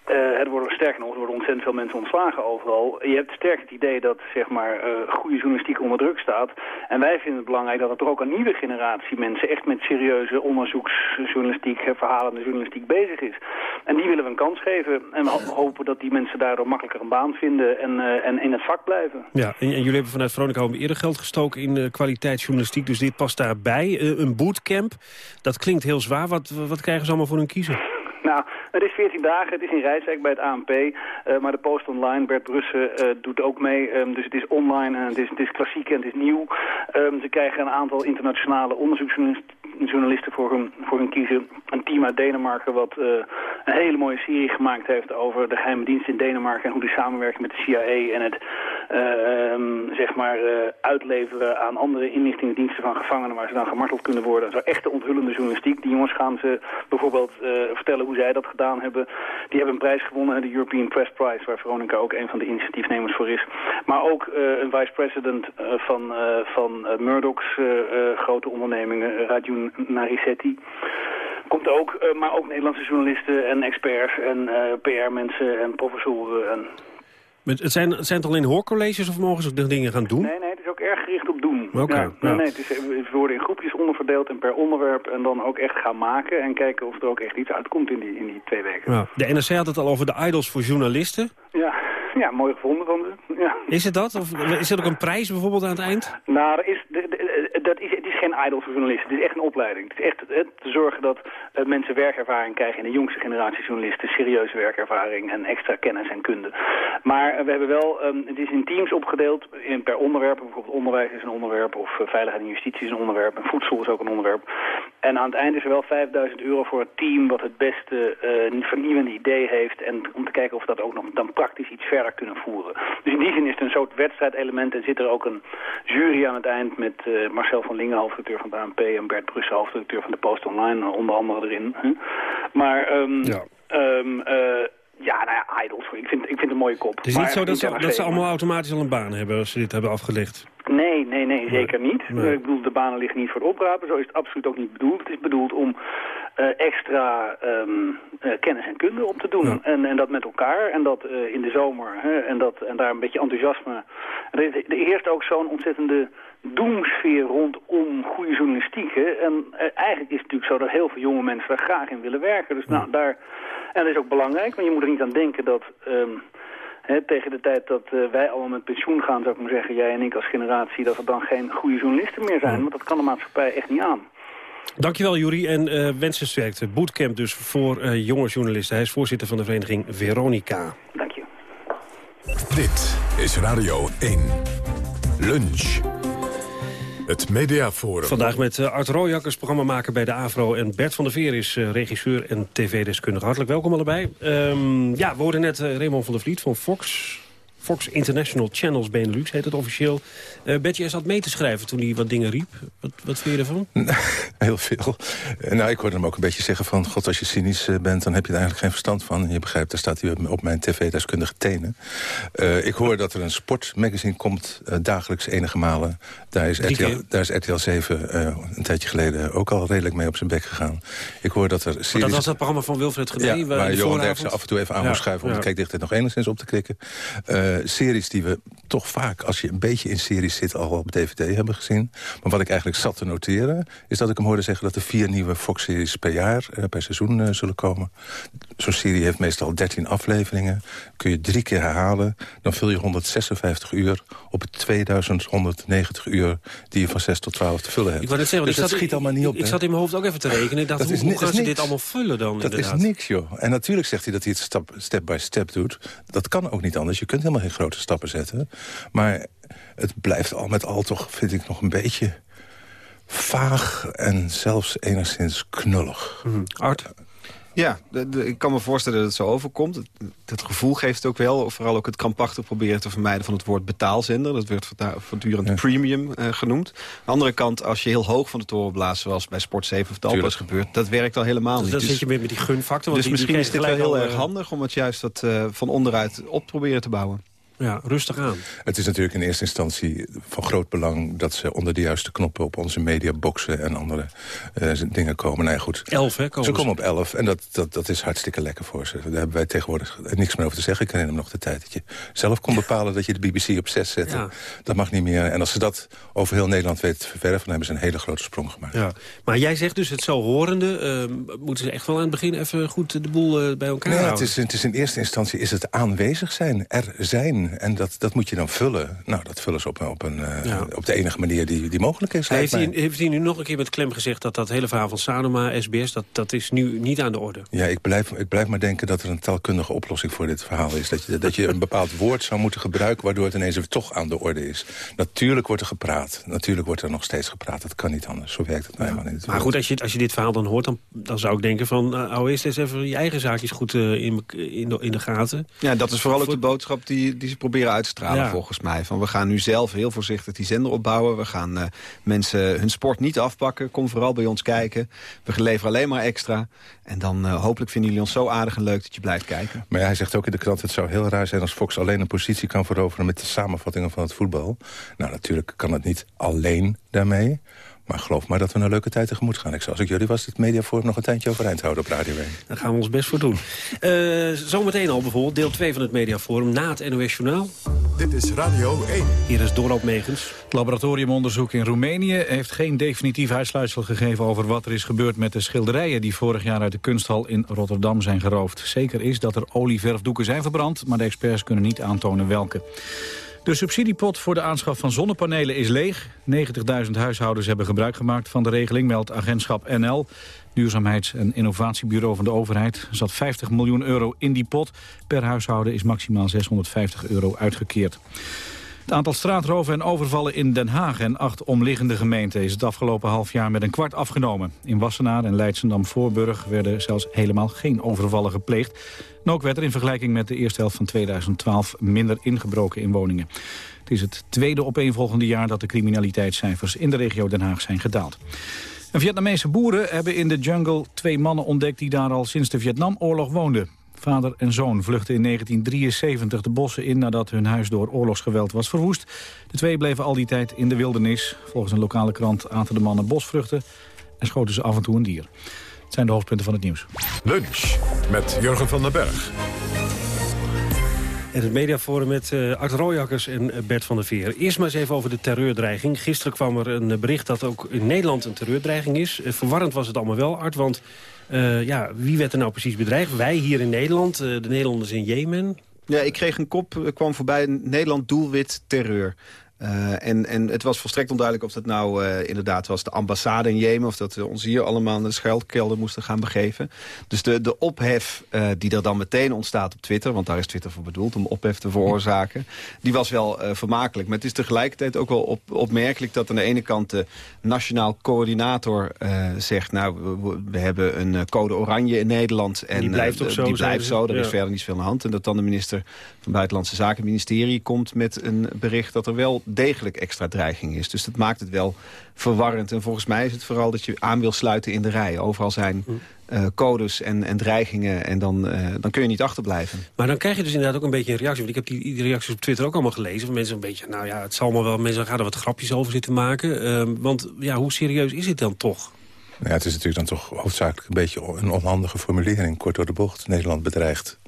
Uh, er worden sterker nog, er worden ontzettend veel mensen ontslagen overal. Je hebt sterk het idee dat zeg maar, uh, goede journalistiek onder druk staat. En wij vinden het belangrijk dat er ook een nieuwe generatie mensen echt met serieuze onderzoeksjournalistiek, verhalende journalistiek bezig is. En die willen we een kans geven. En we hopen dat die mensen daardoor makkelijker een baan vinden en, uh, en in het vak blijven. Ja, en, en jullie hebben vanuit Veronica al eerder geld gestoken in kwaliteitsjournalistiek. Dus dit past daarbij. een bootcamp, dat klinkt heel zwaar. Wat, wat krijgen ze allemaal voor hun kiezen? Nou, het is 14 dagen, het is in Rijswijk bij het ANP, uh, maar de post online, Bert Brussen uh, doet ook mee. Um, dus het is online en het is, het is klassiek en het is nieuw. Um, ze krijgen een aantal internationale onderzoeksjournalisten voor hun, voor hun kiezen. Een team uit Denemarken wat uh, een hele mooie serie gemaakt heeft over de geheime dienst in Denemarken en hoe die samenwerken met de CIA en het um, zeg maar uitleveren aan andere inlichtingendiensten van gevangenen waar ze dan gemarteld kunnen worden. Zo echte onthullende journalistiek. Die jongens gaan ze bijvoorbeeld vertellen hoe zij dat gedaan hebben. Die hebben een prijs gewonnen, de European Press Prize, waar Veronica ook een van de initiatiefnemers voor is. Maar ook uh, een vice-president uh, van, uh, van Murdoch's grote ondernemingen, Rajun Narisetti. Komt ook, maar ook Nederlandse journalisten en experts en PR-mensen en professoren. En... Het zijn, zijn het alleen hoorcolleges of mogen ze ook dingen gaan doen? Nee, nee, Okay, ja, nee, nee, het is, we worden in groepjes onderverdeeld en per onderwerp en dan ook echt gaan maken en kijken of er ook echt iets uitkomt in die, in die twee weken. Ja. De NRC had het al over de idols voor journalisten. Ja, ja mooi gevonden van ze. Ja. Is het dat? Of is er ook een prijs bijvoorbeeld aan het eind? Nou, er is, de, de, is, het is geen idol voor journalisten. Het is echt een opleiding. Het is echt het, te zorgen dat uh, mensen werkervaring krijgen in de jongste generatie journalisten. Serieuze werkervaring en extra kennis en kunde. Maar uh, we hebben wel, um, het is in teams opgedeeld in, per onderwerp. Bijvoorbeeld onderwijs is een onderwerp of veiligheid en justitie is een onderwerp. En voedsel is ook een onderwerp. En aan het eind is er wel 5000 euro voor het team wat het beste vernieuwende idee heeft. En om te kijken of we dat ook nog dan praktisch iets verder kunnen voeren. Dus in die zin is het een soort wedstrijdelement en zit er ook een jury aan het eind met Marcel van Lingen, hoofdredacteur van de ANP... en Bert Brussel, hoofdredacteur van de Post Online, onder andere erin. Maar um, ja. Um, uh, ja, nou ja, idols. Ik vind, ik vind het een mooie kop. Het is niet zo dat ze, dat ze allemaal automatisch al een baan hebben als ze dit hebben afgelegd? Nee, nee, nee, zeker niet. Nee. Ik bedoel, de banen liggen niet voor het oprapen. Zo is het absoluut ook niet bedoeld. Het is bedoeld om uh, extra um, uh, kennis en kunde op te doen. Ja. En, en dat met elkaar. En dat uh, in de zomer. Hè, en, dat, en daar een beetje enthousiasme. Er, er heerst ook zo'n ontzettende doemsfeer rondom goede journalistiek. Hè? En eigenlijk is het natuurlijk zo dat heel veel jonge mensen daar graag in willen werken. Dus nou, daar... En dat is ook belangrijk, want je moet er niet aan denken dat... Um, He, tegen de tijd dat uh, wij allemaal met pensioen gaan, zou ik maar zeggen, jij en ik als generatie, dat er dan geen goede journalisten meer zijn. Want dat kan de maatschappij echt niet aan. Dankjewel, Jury. En uh, wensen sterkte. Bootcamp dus voor uh, jonge journalisten. Hij is voorzitter van de vereniging Veronica. Dank je. Dit is Radio 1. Lunch. Het Mediaforum. Vandaag met uh, Art Rooijakkers, programmamaker bij de AVRO... en Bert van der Veer is uh, regisseur en tv-deskundige. Hartelijk welkom allebei. Um, ja, we hoorden net uh, Raymond van der Vliet van Fox... Fox International Channels Benelux heet het officieel. Uh, Betje zat mee te schrijven toen hij wat dingen riep. Wat, wat vind je ervan? *laughs* Heel veel. Nou, ik hoorde hem ook een beetje zeggen van... God, als je cynisch bent, dan heb je er eigenlijk geen verstand van. Je begrijpt, daar staat hij op mijn tv-deskundige tenen. Uh, ik hoor dat er een sportmagazine komt, uh, dagelijks enige malen. Daar is, RTL, daar is RTL 7 een tijdje geleden ook al redelijk mee op zijn bek gegaan. Ik hoor dat er series... Maar dat was het programma van Wilfred Gedee? Ja, waar Johan Derksen af en toe even aan ja, moest schuiven... om ja. de kijkdichtheid nog enigszins op te klikken. Eh, series die we toch vaak, als je een beetje in series zit... al op DVD hebben gezien. Maar wat ik eigenlijk zat te noteren... is dat ik hem hoorde zeggen dat er vier nieuwe Fox-series per jaar... Uh, per seizoen uh, zullen komen. Zo'n serie heeft meestal 13 afleveringen. Kun je drie keer herhalen. Dan vul je 156 uur op het 2190 uur... die je van 6 tot 12 te vullen hebt. Ik wou net zeggen, dus ik dat zat, schiet allemaal niet op. Ik, ik zat in mijn hoofd ook even te rekenen. Ik dacht, dat hoe, is, hoe gaan is ze dit allemaal vullen dan Dat inderdaad? is niks, joh. En natuurlijk zegt hij dat hij het stap, step by step doet. Dat kan ook niet anders. Je kunt helemaal geen grote stappen zetten. Maar het blijft al met al toch, vind ik, nog een beetje vaag en zelfs enigszins knullig. Mm. Art? Ja, de, de, ik kan me voorstellen dat het zo overkomt. Het, het, gevoel geeft het ook wel. Vooral ook het krampachtig proberen te vermijden van het woord betaalzender. Dat werd voortdurend ja. premium uh, genoemd. Aan de andere kant, als je heel hoog van de toren blaast... zoals bij Sport 7 of Talpa is gebeurd... dat werkt al helemaal dus niet. Dan dus, zit je meer met die gunfactor. Dus die, misschien die is dit wel heel erg handig... om het juist wat, uh, van onderuit op te proberen te bouwen. Ja, rustig aan. Het is natuurlijk in eerste instantie van groot belang... dat ze onder de juiste knoppen op onze mediaboxen en andere uh, dingen komen. Nou ja, goed. Elf, hè? Komen ze komen op elf en dat, dat, dat is hartstikke lekker voor ze. Daar hebben wij tegenwoordig niks meer over te zeggen. Ik herinner me nog de tijd dat je zelf kon bepalen... dat je de BBC op zes zette. Ja. Dat mag niet meer. En als ze dat over heel Nederland weten te verwerven... dan hebben ze een hele grote sprong gemaakt. Ja. Maar jij zegt dus, het zo horende... Uh, moeten ze echt wel aan het begin even goed de boel uh, bij elkaar nee, houden? Het is, het is in eerste instantie is het aanwezig zijn, er zijn... En dat, dat moet je dan vullen. Nou, dat vullen ze op, op, een, uh, ja. op de enige manier die, die mogelijk is. Heeft hij, heeft hij nu nog een keer met klem gezegd... dat dat hele verhaal van Sanoma, SBS, dat, dat is nu niet aan de orde? Ja, ik blijf, ik blijf maar denken dat er een taalkundige oplossing voor dit verhaal is. Dat je, dat je een bepaald woord zou moeten gebruiken... waardoor het ineens toch aan de orde is. Natuurlijk wordt er gepraat. Natuurlijk wordt er nog steeds gepraat. Dat kan niet anders. Zo werkt het mij ja. niet. Maar goed, als je, als je dit verhaal dan hoort... dan, dan zou ik denken van... Uh, hou eerst eens even je eigen zaakjes goed uh, in, in, de, in de gaten. Ja, dat is vooral ook de boodschap die, die ze proberen uit te stralen ja. volgens mij. Van we gaan nu zelf heel voorzichtig die zender opbouwen. We gaan uh, mensen hun sport niet afpakken. Kom vooral bij ons kijken. We leveren alleen maar extra. En dan uh, hopelijk vinden jullie ons zo aardig en leuk dat je blijft kijken. Maar ja, hij zegt ook in de krant... het zou heel raar zijn als Fox alleen een positie kan veroveren... met de samenvattingen van het voetbal. Nou, natuurlijk kan het niet alleen daarmee... Maar geloof maar dat we een leuke tijd tegemoet gaan. Ik zou, als ik jullie was, dit mediaforum nog een tijdje overeind houden op Radio 1. Daar gaan we ons best voor doen. Uh, zometeen al bijvoorbeeld, deel 2 van het mediaforum na het NOS Journaal. Dit is Radio 1. Hier is Doorloop Megens. Het laboratoriumonderzoek in Roemenië heeft geen definitief uitsluitsel gegeven... over wat er is gebeurd met de schilderijen die vorig jaar uit de kunsthal in Rotterdam zijn geroofd. Zeker is dat er olieverfdoeken zijn verbrand, maar de experts kunnen niet aantonen welke. De subsidiepot voor de aanschaf van zonnepanelen is leeg. 90.000 huishoudens hebben gebruik gemaakt van de regeling, meldt agentschap NL. Duurzaamheids- en innovatiebureau van de overheid. Er zat 50 miljoen euro in die pot. Per huishouden is maximaal 650 euro uitgekeerd. Het aantal straatroven en overvallen in Den Haag en acht omliggende gemeenten is het afgelopen half jaar met een kwart afgenomen. In Wassenaar en Leidschendam-Voorburg werden zelfs helemaal geen overvallen gepleegd. En ook werd er in vergelijking met de eerste helft van 2012 minder ingebroken in woningen. Het is het tweede opeenvolgende jaar dat de criminaliteitscijfers in de regio Den Haag zijn gedaald. En Vietnamese boeren hebben in de jungle twee mannen ontdekt die daar al sinds de Vietnamoorlog woonden. Vader en zoon vluchtten in 1973 de bossen in nadat hun huis door oorlogsgeweld was verwoest. De twee bleven al die tijd in de wildernis. Volgens een lokale krant aten de mannen bosvruchten en schoten ze af en toe een dier. Het zijn de hoofdpunten van het nieuws. Lunch met Jurgen van den Berg. En het mediaforum met uh, Art Rooijakkers en Bert van der Veer. Eerst maar eens even over de terreurdreiging. Gisteren kwam er een bericht dat ook in Nederland een terreurdreiging is. Uh, verwarrend was het allemaal wel, Art, want uh, ja, wie werd er nou precies bedreigd? Wij hier in Nederland, de Nederlanders in Jemen. Ja, ik kreeg een kop, kwam voorbij, Nederland doelwit terreur. Uh, en, en het was volstrekt onduidelijk of dat nou uh, inderdaad was de ambassade in Jemen... of dat we ons hier allemaal in de schuilkelder moesten gaan begeven. Dus de, de ophef uh, die er dan meteen ontstaat op Twitter... want daar is Twitter voor bedoeld, om ophef te veroorzaken... die was wel vermakelijk. Maar het is tegelijkertijd ook wel op, opmerkelijk... dat aan de ene kant de nationaal coördinator zegt... nou, we, we, hebben een code oranje in Nederland... en die blijft ook zo. Die blijft zo, er ja. is verder niet veel aan de hand. En dat dan de minister van Buitenlandse Zaken, ministerie... komt met een bericht dat er wel degelijk extra dreiging is. Dus dat maakt het wel verwarrend. En volgens mij is het vooral dat je aan wil sluiten in de rij. Overal zijn uh, codes en, en dreigingen en dan, uh, dan kun je niet achterblijven. Maar dan krijg je dus inderdaad ook een beetje een reactie. Want ik heb die, die reacties op Twitter ook allemaal gelezen. Van mensen een beetje, nou ja, het zal maar wel... Mensen gaan er wat grapjes over zitten maken. Uh, want ja, hoe serieus is het dan toch? Ja, het is natuurlijk dan toch hoofdzakelijk een beetje een onhandige formulering. Kort door de bocht. Nederland bedreigt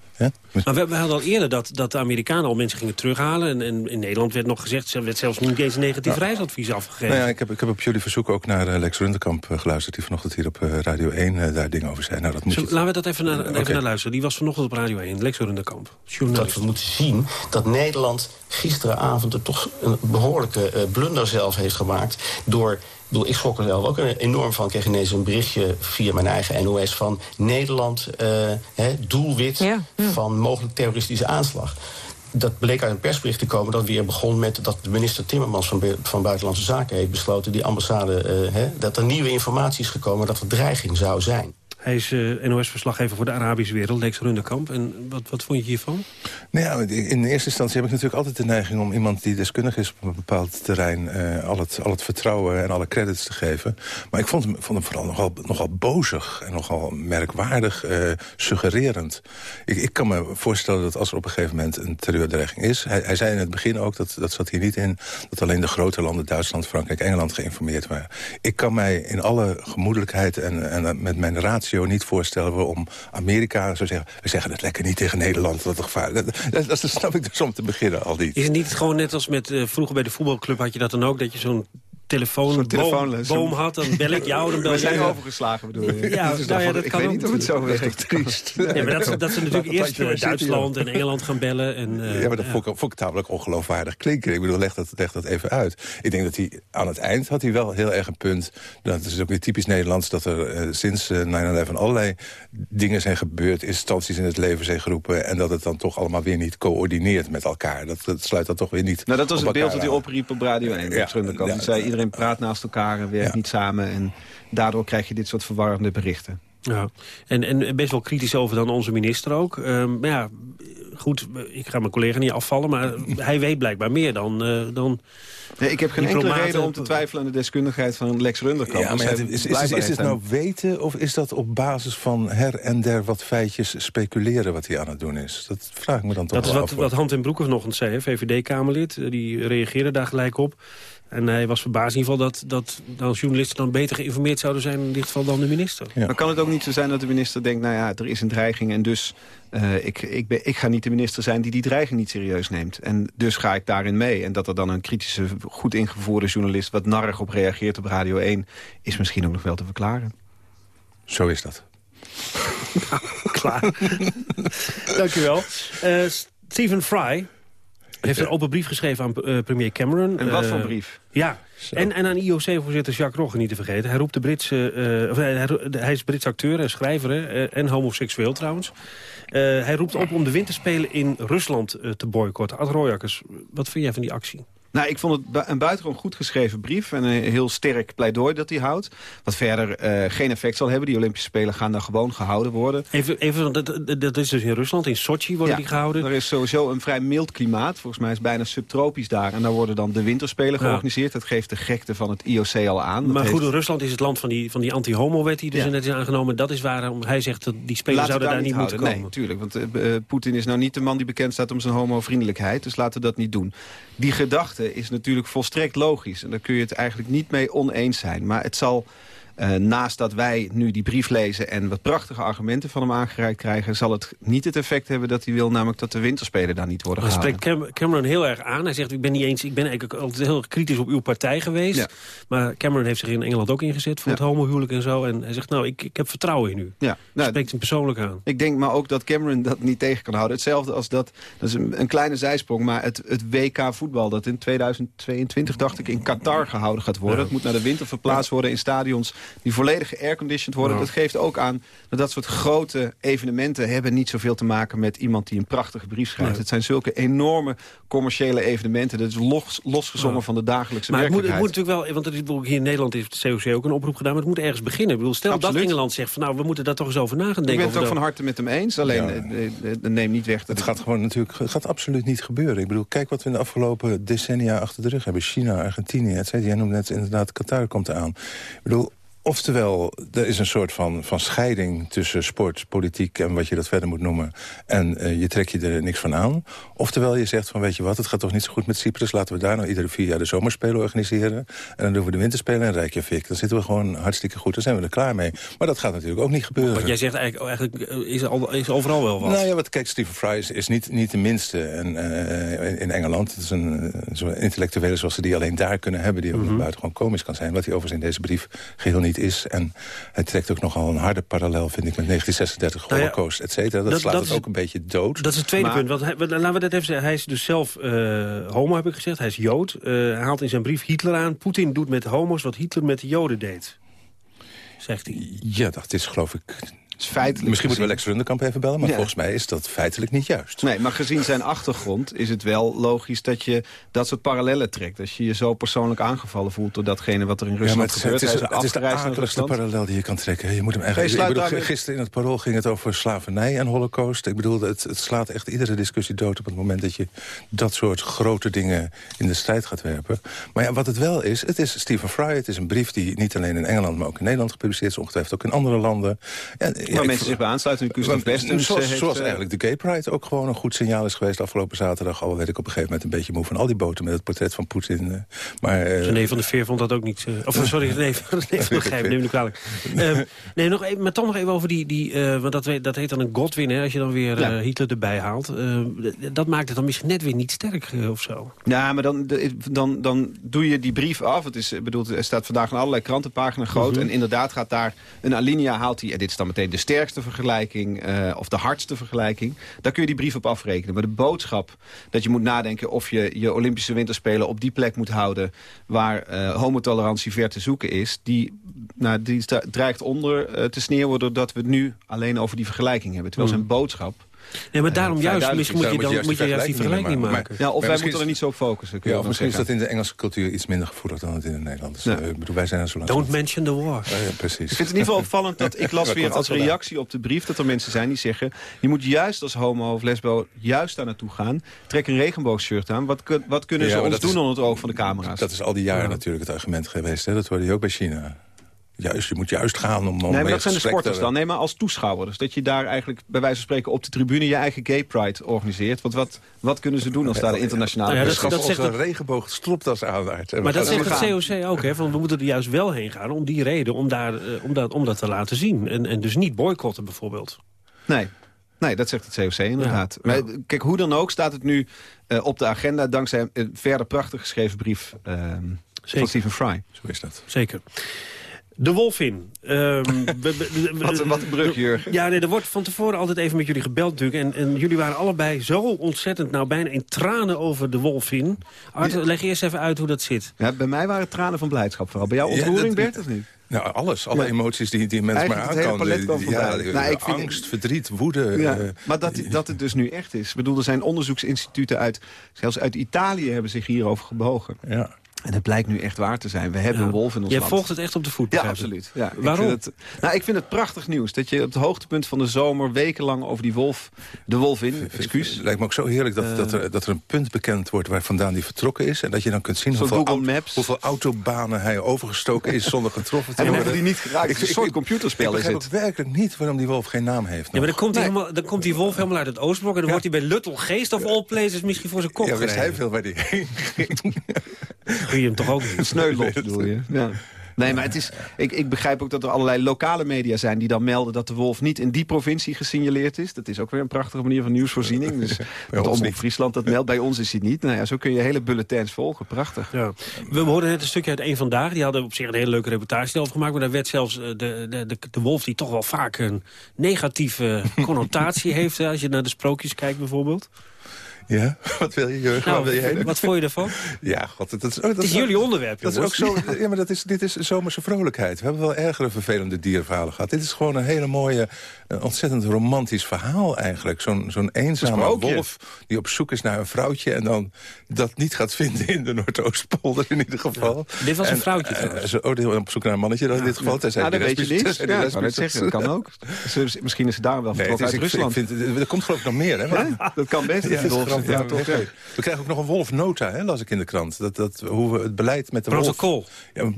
Maar we, we, hadden al eerder dat, dat de Amerikanen al mensen gingen terughalen. En, en in Nederland werd nog gezegd, er werd zelfs niet eens een negatief reisadvies afgegeven. Nou ja, ik heb, ik heb op jullie verzoek ook naar uh, Lex Runderkamp uh, geluisterd... die vanochtend hier op uh, Radio 1 daar dingen over zei. Nou, dat moet Zo, laten we dat even naar, even okay. naar luisteren. Die was vanochtend op Radio 1, Lex Runderkamp. Dat we moeten zien dat Nederland gisteravond er toch een behoorlijke blunder zelf heeft gemaakt... door bedoel, ik schrok er zelf ook enorm van. Ik kreeg ineens een berichtje via mijn eigen NOS van Nederland, uh, hè, doelwit ja, ja. van mogelijk terroristische aanslag. Dat bleek uit een persbericht te komen dat weer begon met dat de minister Timmermans van, van Buitenlandse Zaken heeft besloten die ambassade, uh, hè, dat er nieuwe informatie is gekomen dat er dreiging zou zijn. Hij is uh, NOS-verslaggever voor de Arabische wereld, Lex Runderkamp. En wat, wat vond je hiervan? Nou ja, in eerste instantie heb ik natuurlijk altijd de neiging... om iemand die deskundig is op een bepaald terrein... Uh, al, het, al het vertrouwen en alle credits te geven. Maar ik vond hem, vond hem vooral nogal, nogal bozig en nogal merkwaardig uh, suggererend. Ik, ik kan me voorstellen dat als er op een gegeven moment een terreurdreiging is... Hij, hij zei in het begin ook, dat, dat zat hier niet in... dat alleen de grote landen, Duitsland, Frankrijk, Engeland geïnformeerd waren. Ik kan mij in alle gemoedelijkheid en, en met mijn ratio niet voorstellen waarom Amerika zou zeggen... we zeggen het lekker niet tegen Nederland, dat gevaar. Dat, dat, snap ik dus om te beginnen al niet. Is het niet gewoon net als met uh, vroeger bij de voetbalclub had je dat dan ook... dat je zo'n telefoon, boom, boom had, dan bel ik jou, dan bel We zijn overgeslagen, bedoel je? Ja, nou ja dat ik kan weet ook niet of het zo werkt. triest. *laughs* Ja, maar dat, dat ze natuurlijk eerst uh, Duitsland en Engeland gaan bellen. En, uh, ja, maar dat vond ik, vond ik tamelijk ongeloofwaardig klinken. Ik bedoel, leg dat, leg dat even uit. Ik denk dat hij aan het eind had hij wel heel erg een punt. Dat is ook weer typisch Nederlands dat er uh, sinds 9-11 allerlei dingen zijn gebeurd, instanties in het leven zijn geroepen en dat het dan toch allemaal weer niet coördineert met elkaar. Dat, dat sluit dan toch weer niet Nou, dat was het beeld dat hij opriep op Radio 1. Ja, ja, ja, zei iedereen praat naast elkaar en werkt ja. niet samen. En daardoor krijg je dit soort verwarrende berichten. Ja, en, en best wel kritisch over dan onze minister ook. Um, maar ja, goed, ik ga mijn collega niet afvallen... maar *laughs* hij weet blijkbaar meer dan... Uh, dan nee, ik heb geen enkele reden om te twijfelen aan de deskundigheid van Lex Runderkamp. Ja, maar dus is, is, is, is het nou weten of is dat op basis van her en der wat feitjes speculeren wat hij aan het doen is? Dat vraag ik me dan toch Dat is wat, wat Hand en Broeke vanochtend zei, VVD-Kamerlid. Die reageerde daar gelijk op. En hij was verbaasd in ieder geval dat, dat, dat journalisten dan beter geïnformeerd zouden zijn... in dit geval dan de minister. Ja. Maar kan het ook niet zo zijn dat de minister denkt... nou ja, er is een dreiging en dus uh, ik, ik, ben, ik ga niet de minister zijn die die dreiging niet serieus neemt. En dus ga ik daarin mee. En dat er dan een kritische, goed ingevoerde journalist... wat narrig op reageert op Radio 1... is misschien ook nog wel te verklaren. Zo is dat. nou, *laughs* klaar. Dank u wel. Uh, Stephen Fry, heeft een open brief geschreven aan uh, premier Cameron. En wat voor brief? Ja, en, en aan IOC-voorzitter Jacques Rogge niet te vergeten. Hij, roept de Britse, uh, of, hij, hij, is Brits acteur en schrijver en homoseksueel trouwens. hij roept op om de winterspelen in Rusland te boycotten. Ad Royakkers, wat vind jij van die actie? Nou, ik vond het een buitengewoon goed geschreven brief... en een heel sterk pleidooi dat hij houdt. Wat verder uh, geen effect zal hebben. Die Olympische Spelen gaan daar gewoon gehouden worden. Even, even dat, dat is dus in Rusland, in Sochi worden ja, die gehouden? er is sowieso een vrij mild klimaat. Volgens mij is het bijna subtropisch daar. En daar worden dan de winterspelen ja. georganiseerd. Dat geeft de gekte van het IOC al aan. Maar dat goed, heeft... Rusland is het land van die, van die anti-homo-wet... die dus ja. net is aangenomen. Dat is waarom hij zegt dat die spelen zouden daar, daar niet houden. moeten komen. Nee, natuurlijk. Want uh, Poetin is nou niet de man die bekend staat om zijn homo-vriendelijkheid. Dus laten we dat niet doen. Die gedachte is natuurlijk volstrekt logisch. En daar kun je het eigenlijk niet mee oneens zijn. Maar het zal, uh, naast dat wij nu die brief lezen... en wat prachtige argumenten van hem aangereikt krijgen... zal het niet het effect hebben dat hij wil... namelijk dat de winterspelen daar niet worden Hij gehouden. spreekt Cameron heel erg aan. Hij zegt, ik ben niet eens, ik ben eigenlijk altijd heel kritisch op uw partij geweest. Ja. Maar Cameron heeft zich in Engeland ook ingezet voor Ja. het homohuwelijk en zo. En hij zegt, nou, ik, ik heb vertrouwen in u. Ja, nou, Spreekt hem persoonlijk aan. Ik denk maar ook dat Cameron dat niet tegen kan houden. Hetzelfde als dat, dat is een, een kleine zijsprong... maar het, het WK voetbal dat in 2022, dacht ik, in Qatar gehouden gaat worden. Het moet naar de winter verplaatst worden in stadions... die volledig airconditioned worden. Ja. Dat geeft ook aan dat dat soort grote evenementen... hebben niet zoveel te maken met iemand die een prachtige brief schrijft. Nee. Het zijn zulke enorme commerciële evenementen. Dat is los, losgezongen Ja. van de dagelijkse Maar het moet, het werkelijkheid. moet natuurlijk wel, want het hier in Nederland heeft de COC ook een oproep gedaan, maar het moet ergens beginnen. Ik bedoel, stel Absoluut. dat Engeland zegt van nou, we moeten daar toch eens over na gaan ik denken. ben het ook van harte met hem eens. Alleen, Ja. eh, eh, eh, neem niet weg dat Het gaat gewoon natuurlijk, het gaat absoluut niet gebeuren. Ik bedoel, kijk wat we in de afgelopen decennia achter de rug hebben. China, Argentinië, et cetera. Jij noemt net inderdaad, Qatar komt eraan. Ik bedoel, Oftewel, er is een soort van, van scheiding tussen sport, politiek... en wat je dat verder moet noemen. En uh, je trekt je er niks van aan. Oftewel, je zegt van, weet je wat, het gaat toch niet zo goed met Cyprus... laten we daar nou iedere vier jaar de zomerspelen organiseren. En dan doen we de winterspelen in Reykjavik. Dan zitten we gewoon hartstikke goed, dan zijn we er klaar mee. Maar dat gaat natuurlijk ook niet gebeuren. Want jij zegt eigenlijk, eigenlijk is, er al, is overal wel wat. Nou ja, wat, kijk, Stephen Fry is, is niet, niet de minste en, uh, in Engeland. Het is een, zo'n intellectuele zoals ze die alleen daar kunnen hebben... die ook mm -hmm. nog buitengewoon komisch kan zijn. Wat hij overigens in deze brief geheel niet is. En hij trekt ook nogal een harde parallel, vind ik, met 1936, nou ja, Holocaust, et cetera. Dat, dat slaat dat het is, ook een beetje dood. Dat is het tweede maar, punt. Want hij, laten we dat even zeggen. Hij is dus zelf uh, homo, heb ik gezegd. Hij is Jood. Uh, hij haalt in zijn brief Hitler aan. Poetin doet met homo's wat Hitler met de Joden deed. Zegt hij. Ja, dat is geloof ik feitelijk Misschien moeten we Lex Runderkamp even bellen, maar ja. volgens mij is dat feitelijk niet juist. Nee, maar gezien zijn achtergrond is het wel logisch dat je dat soort parallellen trekt. Als je je zo persoonlijk aangevallen voelt door datgene wat er in Rusland ja, gebeurt. Het is, het is de akeligste parallel die je kan trekken. Je moet hem eigenlijk, ik bedoel, Gisteren in het parool ging het over slavernij en holocaust. Ik bedoel, het, het slaat echt iedere discussie dood op het moment dat je dat soort grote dingen in de strijd gaat werpen. Maar ja, wat het wel is, het is Stephen Fry. Het is een brief die niet alleen in Engeland, maar ook in Nederland gepubliceerd is. Ongetwijfeld ook in andere landen. Ja, waar mensen zich bij aansluiten. Gustav Westens zoals, heeft, zoals eigenlijk de Gay Pride ook gewoon een goed signaal is geweest afgelopen zaterdag. Al werd ik op een gegeven moment een beetje moe van al die boten met het portret van Poetin. Maar, uh, René van der Veer vond dat ook niet... Uh, of sorry, René, *laughs* René van der Gijp, neem me kwalijk. Uh, *laughs* nee, nog even, maar toch nog even over die... die uh, want dat, dat heet dan een Godwin, hè, als je dan weer ja. Hitler erbij haalt. dat maakt het dan misschien net weer niet sterk of zo. Ja, maar dan, dan, dan doe je die brief af. Het is, bedoel, er staat vandaag in allerlei krantenpagina's groot. Mm -hmm. En inderdaad gaat daar een alinea haalt hij... en dit is dan meteen de sterkste vergelijking... Uh, of de hardste vergelijking. Daar kun je die brief op afrekenen. Maar de boodschap dat je moet nadenken... of je je Olympische Winterspelen op die plek moet houden... waar uh, homotolerantie ver te zoeken is... die, nou, die dreigt onder uh, te sneeuwen... doordat we het nu alleen over die vergelijking hebben. Terwijl mm. zijn boodschap... Nee, maar daarom uh, juist, misschien moet je, dan, moet je juist die vergelijking maken. maken. Ja, of maar wij moeten er niet zo op focussen. Ja, of misschien is dat in de Engelse cultuur iets minder gevoelig dan het in de Nederlandse. Ja. ik bedoel, wij zijn er zo lang. Don't mention the war. Ja, ja, precies. Ik vind het in ieder geval *laughs* opvallend dat ik las weer als reactie op de brief... dat er mensen zijn die zeggen... je moet juist als homo of lesbo juist daar naartoe gaan. Trek een regenboogshirt aan. Wat, wat kunnen ze ons doen is, onder het oog van de camera's? Dat is al die jaren natuurlijk het argument geweest. Hè? Dat hoorde je ook bij China. Juist, je moet juist gaan om... om nee, maar dat zijn de sporters dan. Nee, maar als toeschouwer. Dus dat je daar eigenlijk bij wijze van spreken op de tribune... je eigen gay pride organiseert. Want wat, wat kunnen ze doen als daar de internationale... Ja, dat, dat, dat zegt een regenboog stropdas aan. Maar dat zegt het COC ook. Hè, van we moeten er juist wel heen gaan om die reden. Om, daar, om, dat, om dat te laten zien. En, en dus niet boycotten bijvoorbeeld. Nee. Nee, dat zegt het COC inderdaad. Ja. Maar kijk, hoe dan ook staat het nu uh, op de agenda... dankzij een verder prachtig geschreven brief uh, van Stephen Fry. Zo is dat. Zeker. De Wolfin. Um, *laughs* wat, wat een brug, Jurgen. Ja, nee, er wordt van tevoren altijd even met jullie gebeld natuurlijk. En, en jullie waren allebei zo ontzettend, nou bijna in tranen over de Wolfin. Art, leg eerst even uit hoe dat zit. Ja, bij mij waren tranen van blijdschap vooral. Bij jou ontroering, ja, Bert, of niet? Nou, alles. Alle emoties die, die mensen maar aankomen. Ja, nou, ik vind angst, verdriet, woede. Ja, uh, maar dat, dat het dus nu echt is. Ik bedoel, er zijn onderzoeksinstituten uit... zelfs uit Italië hebben zich hierover gebogen. Ja. En het blijkt nu echt waar te zijn. We hebben ja. een wolf in ons Jij land. volgt het echt op de voet, Ja, absoluut. Ja, Waarom? Ik vind het, nou, ik vind het prachtig nieuws. Dat je op het hoogtepunt van de zomer wekenlang over die wolf... de wolf in, excuus. Het lijkt me ook zo heerlijk dat, uh, dat, er, dat er een punt bekend wordt... waar vandaan die vertrokken is. En dat je dan kunt zien hoeveel, Google Maps. hoeveel autobanen hij overgestoken is... zonder getroffen te en worden. die niet geraakt. Het is een soort computerspel is het. Ik werkelijk niet waarom die wolf geen naam heeft. Ja, maar dan komt, nee. helemaal, dan komt die wolf helemaal uit het Oostblok... en dan ja. wordt hij bij Luttel Geest of all places misschien voor zijn kop Ja, wist hij veel waar die heen ging. *laughs* Kun je hem toch ook niet? *laughs* Sneulos bedoel je? Ja. Nee, maar het is, ik, ik begrijp ook dat er allerlei lokale media zijn... die dan melden dat de wolf niet in die provincie gesignaleerd is. Dat is ook weer een prachtige manier van nieuwsvoorziening. Dus *laughs* dat Omroep Friesland dat meldt, bij ons is hij niet. Nou ja, zo kun je hele bulletins volgen. Prachtig. Ja. We hoorden net een stukje uit één Vandaag. Die hadden op zich een hele leuke reportage over gemaakt. Maar daar werd zelfs de, de, de, de wolf die toch wel vaak een negatieve *laughs* connotatie heeft... als je naar de sprookjes kijkt bijvoorbeeld. Ja, *laughs* wat wil je, Jurgen? Nou, wat, wil je wat vond je ervan? *laughs* Ja, god, dat, dat, het is jullie onderwerp, dat is ook zo, *laughs* Ja, maar dat is, dit is zomerse vrolijkheid. We hebben wel ergere vervelende dierenverhalen gehad. Dit is gewoon een hele mooie, een ontzettend romantisch verhaal eigenlijk. Zo'n zo'n eenzame wolf die op zoek is naar een vrouwtje... en dan dat niet gaat vinden in de Noordoostpolder in ieder geval. Ja, dit was een vrouwtje en, Ze oh, op zoek naar een mannetje dan in dit geval. Ja, dat weet je niet. Ja, dat zeggen, kan ook. Misschien is ze daar wel vertrokken nee, uit Rusland. Ik vind, er komt geloof ik nog meer, hè? dat kan best. Ja, Ja. We krijgen ook nog een wolfnota, hè, las ik in de krant. Dat, dat, hoe we het beleid met de wolf... Protocol. Ja, *laughs*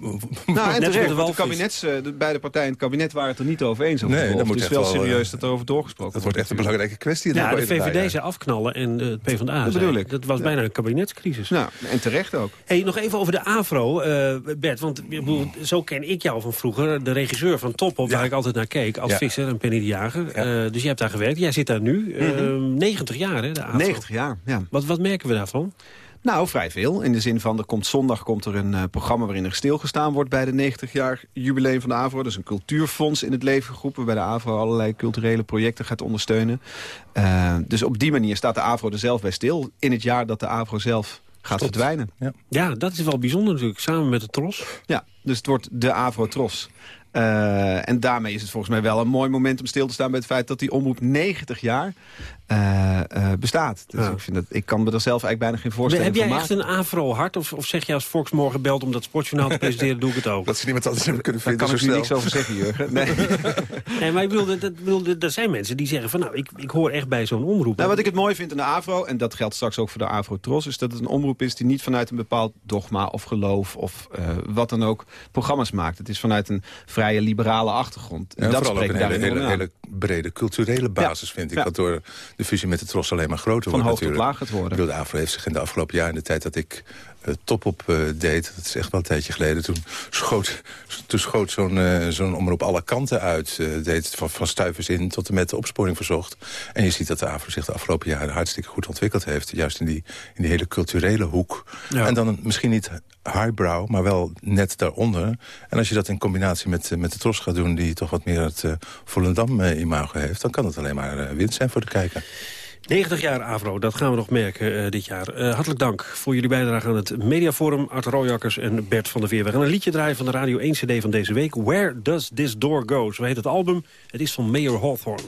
Nou, en terecht, de de kabinets, eh, de beide partijen in het kabinet waren het er niet over eens. Over Nee, dat moet het is echt wel wel, serieus eh, dat er over doorgesproken dat wordt echt een belangrijke kwestie. Ja, de VVD zei afknallen en de PvdA Dat zei- bedoel ik. Dat was bijna een kabinetscrisis. Nou, en terecht ook. Hey, nog even over de AVRO, eh, Bert. Want ik bedoel, zo ken ik jou van vroeger. De regisseur van Top Op, waar ik altijd naar keek. Als Ja. visser en Penny de Jager. Eh, dus jij hebt daar gewerkt. Jij zit daar nu. Eh, Mhm. 90 jaar, hè, de AVRO. 90 jaar, ja. Wat, wat merken we daarvan? Nou, vrij veel. In de zin van, er komt zondag komt er een eh, programma waarin er stilgestaan wordt bij de 90 jaar jubileum van de AVRO. Dat is een cultuurfonds in het leven geroepen, waarbij de AVRO allerlei culturele projecten gaat ondersteunen. Eh, dus op die manier staat de AVRO er zelf bij stil. In het jaar dat de AVRO zelf gaat verdwijnen. Ja. Ja, dat is wel bijzonder natuurlijk. Samen met de Tros. Ja, dus het wordt de AVRO Tros. Eh, en daarmee is het volgens mij wel een mooi moment om stil te staan... bij het feit dat die omroep 90 jaar eh, eh, bestaat. Dus Ja. ik, vind dat, ik kan me er zelf eigenlijk bijna geen voorstelling Heb jij van echt maken. een AVRO-hart? Of, of zeg je als Fox morgen belt om dat sportjournaal te presenteren, doe ik het ook? Dat ze niemand anders hebben kunnen Daar vinden kan ik nu niks over zeggen, Jurgen. Nee. *laughs* Nee, maar ik bedoel, dat, dat, bedoel, er zijn mensen die zeggen van... nou, ik, ik hoor echt bij zo'n omroep. Nou, wat ik het mooi vind aan de AVRO, en dat geldt straks ook voor de AVRO Tros... is dat het een omroep is die niet vanuit een bepaald dogma of geloof... of eh, wat dan ook programma's maakt. Het is vanuit een vrije liberale achtergrond. En Ja, dat vooral ook spreekt een hele, hele, brede culturele basis, vind ik. Ja. Wat door de fusie met de Tros alleen maar groter Van wordt hoog tot natuurlijk. laag gaat worden. Ik bedoel, de AVRO heeft zich in de afgelopen jaar, in de tijd dat ik top op eh, deed... dat is echt wel een tijdje geleden, toen schoot, toen schoot zo'n eh, zo'n omroep alle kanten uit. eh, deed van, van stuivers in tot en met de opsporing verzocht. En je ziet dat de AVRO zich de afgelopen jaren hartstikke goed ontwikkeld heeft. Juist in die, in die hele culturele hoek. Ja. En dan misschien niet highbrow, maar wel net daaronder. En als je dat in combinatie met, eh, met de Tros gaat doen... die toch wat meer het eh Volendam-imago heeft... dan kan het alleen maar eh, winst zijn voor de kijker. 90 jaar AVRO, dat gaan we nog merken eh, dit jaar. Eh, hartelijk dank voor jullie bijdrage aan het Mediaforum. Art Rooijakkers en Bert van der Veer. We gaan een liedje draaien van de Radio 1 CD van deze week. Where Does This Door Go? Zo heet het album. Het is van Mayor Hawthorne.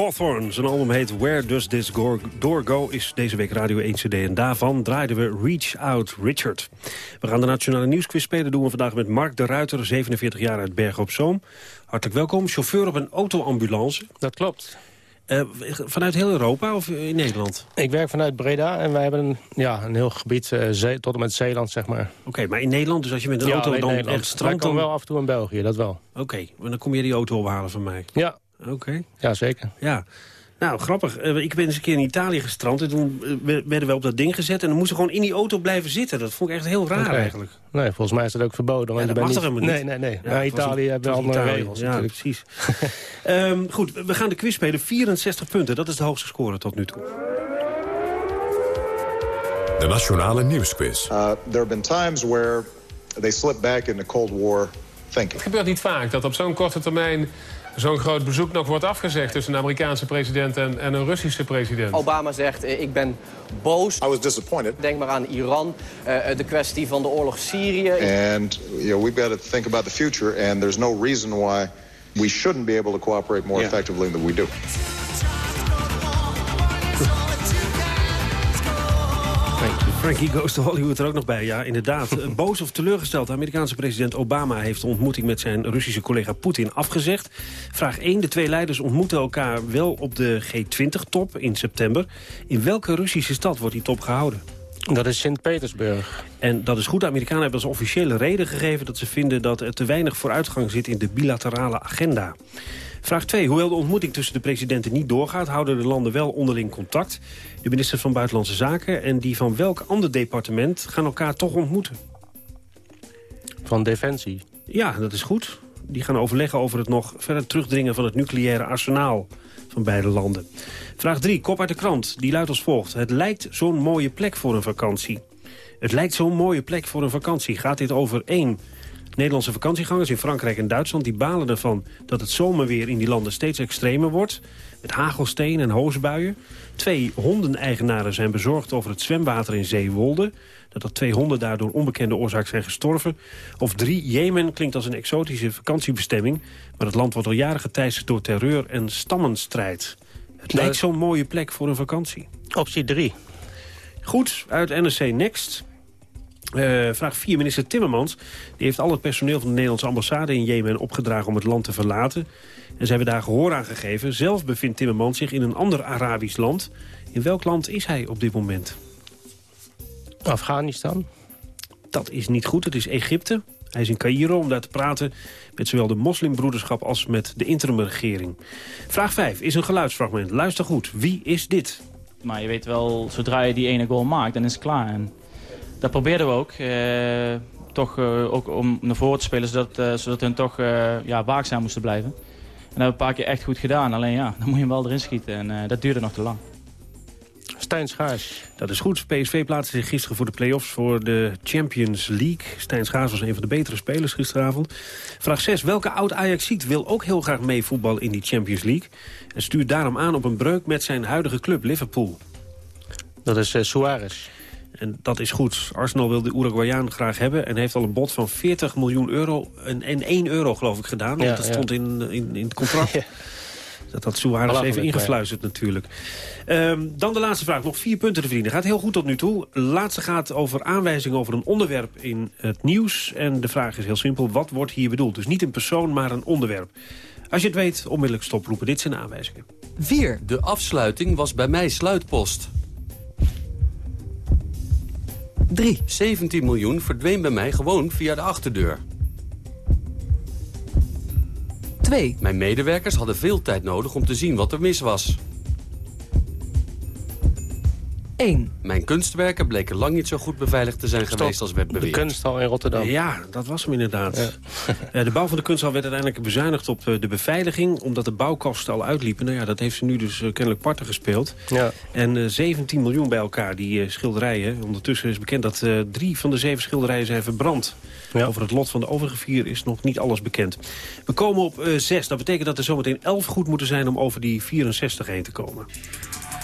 Hawthorne, zijn album heet Where Does This Door Go... is deze week Radio 1 CD en daarvan draaiden we Reach Out Richard. We gaan de Nationale Nieuwsquiz spelen, doen we vandaag met Mark de Ruiter... 47 jaar uit Bergen op Zoom. Hartelijk welkom, chauffeur op een autoambulance. Dat klopt. Eh, vanuit heel Europa of in Nederland? Ik werk vanuit Breda en wij hebben een, ja, een heel gebied eh, zee, tot en met Zeeland, zeg maar. Oké, maar in Nederland, dus als je met een ja, auto dan echt strandt... Komen dan- wel af en toe in België, dat wel. Oké, maar dan kom je die auto ophalen van mij. Ja. Oké. Ja, zeker. Ja. Nou, grappig. Eh, ik ben eens een keer in Italië gestrand. En toen eh, we- werden we op dat ding gezet. En dan moesten we gewoon in die auto blijven zitten. Dat vond ik echt heel raar eigenlijk. Nee, volgens mij is dat ook verboden. want Ja, je dat bent mag toch helemaal niet? Nee, nee, nee. Ja, Italië een- hebben we andere Italië. regels Ja, natuurlijk. precies. *laughs* Ehm, goed, we gaan de quiz spelen. 64 punten, dat is de hoogste score tot nu toe. De Nationale Nieuwsquiz. Uh, there have been times where they slip back into Cold War thinking. Het gebeurt niet vaak dat op zo'n korte termijn zo'n groot bezoek nog wordt afgezegd... tussen een Amerikaanse president en, en een Russische president. Obama zegt, eh, ik ben boos. I was disappointed. Denk maar aan Iran, eh, de kwestie van de oorlog Syrië. And you know, we've got to think about the future, and there's no reason why we shouldn't be able to cooperate more effectively than we do. Frankie Goes to Hollywood er ook nog bij. Ja, inderdaad. *laughs* Eh, Boos of teleurgesteld. De Amerikaanse president Obama heeft de ontmoeting met zijn Russische collega Poetin afgezegd. Vraag 1. De twee leiders ontmoeten elkaar wel op de G20-top in september. In welke Russische stad wordt die top gehouden? Dat is Sint-Petersburg. En dat is goed. De Amerikanen hebben als officiële reden gegeven... dat ze vinden dat er te weinig vooruitgang zit in de bilaterale agenda. Vraag 2. Hoewel de ontmoeting tussen de presidenten niet doorgaat... houden de landen wel onderling contact. De ministers van Buitenlandse Zaken en die van welk ander departement... gaan elkaar toch ontmoeten? Van Defensie. Ja, dat is goed. Die gaan overleggen over het nog verder terugdringen van het nucleaire arsenaal van beide landen. Vraag 3, kop uit de krant. Die luidt als volgt. Het lijkt zo'n mooie plek voor een vakantie. Het lijkt zo'n mooie plek voor een vakantie. Gaat dit over één Nederlandse vakantiegangers in Frankrijk en Duitsland... die balen ervan dat het zomerweer in die landen steeds extremer wordt... met hagelsteen en hoosbuien. Twee hondeneigenaren zijn bezorgd over het zwemwater in Zeewolde... dat er twee honden daardoor onbekende oorzaak zijn gestorven. Of drie, Jemen klinkt als een exotische vakantiebestemming... maar het land wordt al jaren geteisterd door terreur en stammenstrijd. Het lijkt zo'n mooie plek voor een vakantie. Optie 3. Goed, uit NRC Next... Eh, vraag 4. Minister Timmermans die heeft al het personeel van de Nederlandse ambassade in Jemen opgedragen om het land te verlaten. En ze hebben daar gehoor aan gegeven. Zelf bevindt Timmermans zich in een ander Arabisch land. In welk land is hij op dit moment? Afghanistan. Dat is niet goed, het is Egypte. Hij is in Cairo om daar te praten met zowel de moslimbroederschap als met de interimregering. Vraag 5 is een geluidsfragment. Luister goed. Wie is dit? Maar je weet wel, zodra je die ene goal maakt, dan is het klaar. En dat probeerden we ook. eh, toch eh, ook om naar voren te spelen, zodat, eh, zodat hun toch eh, ja, waakzaam moesten blijven. En dat hebben we een paar keer echt goed gedaan. Alleen ja, *laughs* dan moet je hem wel erin schieten. En eh, dat duurde nog te lang. Stijn Schaars. Dat is goed. PSV plaatste zich gisteren voor de play-offs voor de Champions League. Stijn Schaars was een van de betere spelers gisteravond. Vraag 6. Welke oud-Ajaxiet wil ook heel graag meevoetballen in die Champions League? En stuurt daarom aan op een breuk met zijn huidige club Liverpool. Dat is uh, Suarez. En dat is goed. Arsenal wil de Uruguayaan graag hebben... en heeft al een bod van 40 miljoen euro en, en 1 euro geloof ik gedaan. Ja, want dat ja. stond in, in, in het contract. *laughs* Dat had Suarez even ingefluisterd natuurlijk. Ehm, dan de laatste vraag. Nog vier punten te verdienen. Gaat heel goed tot nu toe. De laatste gaat over aanwijzingen over een onderwerp in het nieuws. En de vraag is heel simpel. Wat wordt hier bedoeld? Dus niet een persoon, maar een onderwerp. Als je het weet, onmiddellijk stoproepen. Dit zijn de aanwijzingen. 4. De afsluiting was bij mij sluitpost. 3. 17 miljoen verdween bij mij gewoon via de achterdeur. 2. Mijn medewerkers hadden veel tijd nodig om te zien wat er mis was. 1. Mijn kunstwerken bleken lang niet zo goed beveiligd te zijn geweest als werd De beweerd. kunsthal in Rotterdam. Ja, dat was hem inderdaad. *laughs* Ja, de bouw van de kunsthal werd uiteindelijk bezuinigd op eh, de beveiliging... omdat de bouwkosten al uitliepen. Nou ja, dat heeft ze nu dus eh, kennelijk parten gespeeld. Ja. En eh, 17 miljoen bij elkaar, die eh, schilderijen. Ondertussen is bekend dat eh, drie van de zeven schilderijen zijn verbrand. Over het lot van de overige vier is nog niet alles bekend. We komen op eh, zes. Dat betekent dat er zometeen elf goed moeten zijn... om over die 64 heen te komen.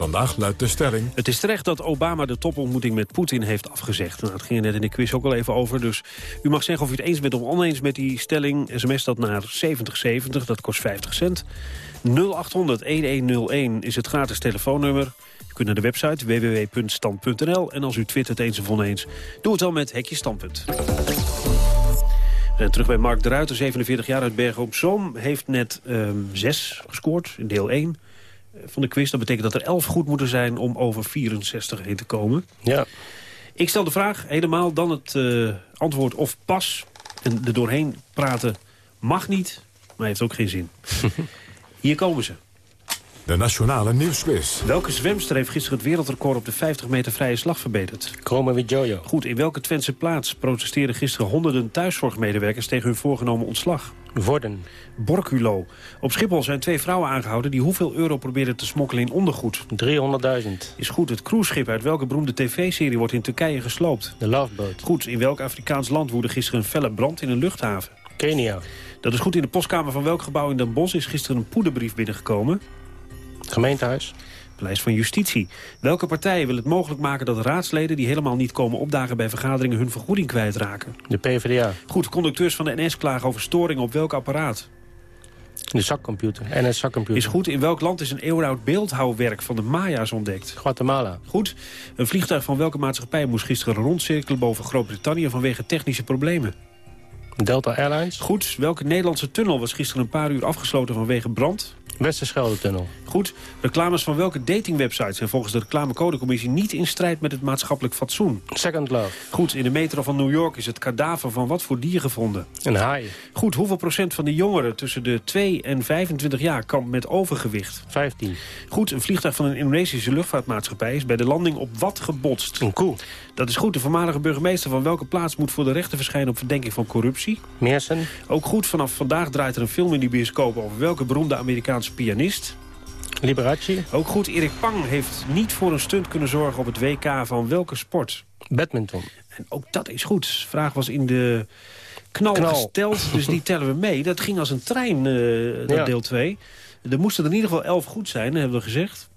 Vandaag luidt de stelling... Het is terecht dat Obama de topontmoeting met Poetin heeft afgezegd. Nou, het ging er net in de quiz ook al even over. Dus u mag zeggen of u het eens bent of oneens met die stelling. SMS dat naar 7070, dat kost 50 cent. 0800-1101 is het gratis telefoonnummer. U kunt naar de website www.stand.nl. En als u twittert eens of oneens, doe het dan met Hekje Standpunt. Zijn terug bij Mark de Ruiter, 47 jaar uit Bergen op Zoom. Heeft net ehm 6 gescoord in deel 1 van de quiz. Dat betekent dat er 11 goed moeten zijn om over 64 heen te komen. Ja. Ik stel de vraag helemaal, dan het eh, antwoord of pas. En er doorheen praten mag niet, maar heeft ook geen zin. *laughs* Hier komen ze. De Nationale Nieuwsquiz. Welke zwemster heeft gisteren het wereldrecord op de 50 meter vrije slag verbeterd? Chroma Jojo. Goed, in welke Twentse plaats protesteerden gisteren honderden thuiszorgmedewerkers tegen hun voorgenomen ontslag? Vorden. Borculo. Op Schiphol zijn twee vrouwen aangehouden die hoeveel euro probeerden te smokkelen in ondergoed? 300.000. Is goed, het cruiseschip uit welke beroemde tv-serie wordt in Turkije gesloopt? De Loveboat. Goed, in welk Afrikaans land woedde gisteren een felle brand in een luchthaven? Kenia. Dat is goed, in de postkamer van welk gebouw in Den Bosch is gisteren een poederbrief binnengekomen? Gemeentehuis. Paleis van Justitie. Welke partij wil het mogelijk maken dat raadsleden die helemaal niet komen opdagen bij vergaderingen hun vergoeding kwijtraken? De PvdA. Goed, conducteurs van de NS klagen over storingen op welk apparaat? De zakcomputer. NS zakcomputer. Is goed, in welk land is een eeuwenoud beeldhouwwerk van de Maya's ontdekt? Guatemala. Goed, een vliegtuig van welke maatschappij moest gisteren rondcirkelen boven Groot-Brittannië vanwege technische problemen? Delta Airlines. Goed, welke Nederlandse tunnel was gisteren een paar uur afgesloten vanwege brand? Westerschelde-tunnel. Goed, reclames van welke datingwebsites zijn volgens de reclamecodecommissie niet in strijd met het maatschappelijk fatsoen? Second Love. Goed, in de metro van New York is het kadaver van wat voor dier gevonden? Een haai. Goed, hoeveel procent van de jongeren tussen de 2 en 25 jaar kampt met overgewicht? 15. Goed, een vliegtuig van een Indonesische luchtvaartmaatschappij is bij de landing op wat gebotst? Een koe. Dat is goed, de voormalige burgemeester van welke plaats moet voor de rechter verschijnen op verdenking van corruptie? Meersen. Ook goed, vanaf vandaag draait er een film in die bioscoop over welke beroemde Amerikaanse pianist? Liberace. Ook goed, Erik Pang heeft niet voor een stunt kunnen zorgen op het WK van welke sport? Badminton. En ook dat is goed. De vraag was in de knal, Knal. gesteld, dus die tellen we mee. Dat ging als een trein, eh, dat Ja. deel 2. Er moesten er in ieder geval 11 goed zijn, hebben we gezegd.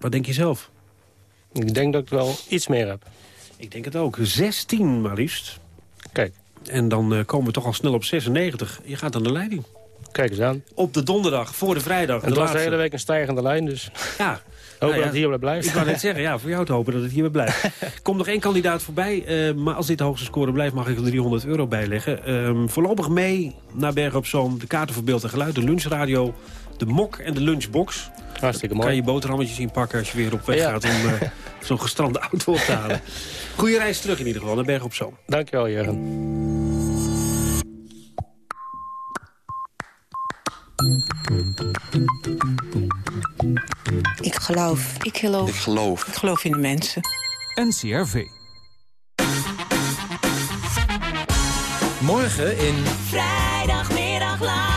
Wat denk je zelf? Ik denk dat ik wel iets meer heb. Ik denk het ook. 16 maar liefst. Kijk. En dan eh, komen we toch al snel op 96. Je gaat aan de leiding. Kijk eens aan. Op de donderdag, voor de vrijdag. En dat was de hele week een stijgende lijn, dus *laughs* Ja. hoop Nou dat het hierbij blijft. Ik wou net zeggen, ja, voor jou te hopen dat het hierbij blijft. *laughs* Komt nog één kandidaat voorbij, eh, maar als dit de hoogste score blijft... mag ik er 300 euro bijleggen. Ehm voorlopig mee naar Bergen op Zoom. De kaarten voor beeld en geluid, de lunchradio, de mok en de lunchbox. Hartstikke Kan mooi. je boterhammetjes inpakken als je weer op weg Ja. gaat... om eh, *laughs* zo'n gestrande auto op te halen. Goeie reis terug in ieder geval, naar Bergen op Zoom. Dankjewel, Jurgen. Ik geloof. Ik geloof. Ik geloof. Ik geloof in de mensen. NCRV. Morgen in Vrijdagmiddag live.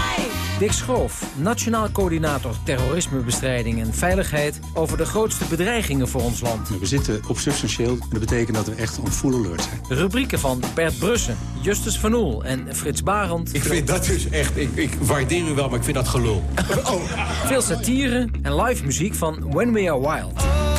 Dick Schoof, Nationaal Coördinator Terrorismebestrijding en Veiligheid... over de grootste bedreigingen voor ons land. We zitten op substantieel. Dat betekent dat we echt on full alert zijn. Rubrieken van Bert Brussen, Justus Van Oel en Frits Barend. Ik vind dat dus echt... Ik, ik waardeer u wel, maar ik vind dat gelul. *laughs* Oh. Veel satire en live muziek van When We Are Wild.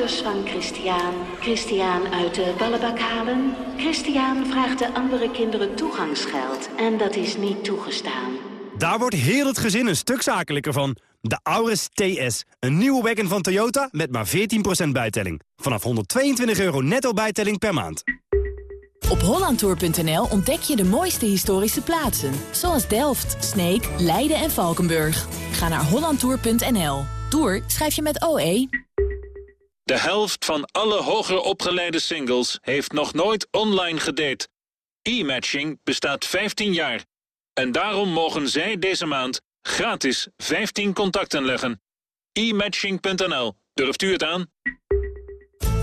Ouders van Christian Christian uit de ballenbak halen? Christian vraagt de andere kinderen toegangsgeld en dat is niet toegestaan. Daar wordt heel het gezin een stuk zakelijker van. De Auris TS, een nieuwe wagon van Toyota met maar 14% bijtelling. Vanaf 122 euro netto bijtelling per maand. Op hollandtour.nl ontdek je de mooiste historische plaatsen. Zoals Delft, Sneek, Leiden en Valkenburg. Ga naar hollandtour.nl. Tour schrijf je met OE. De helft van alle hoger opgeleide singles heeft nog nooit online gedate. E-matching bestaat 15 jaar. En daarom mogen zij deze maand gratis 15 contacten leggen. E-matching.nl. Durft u het aan?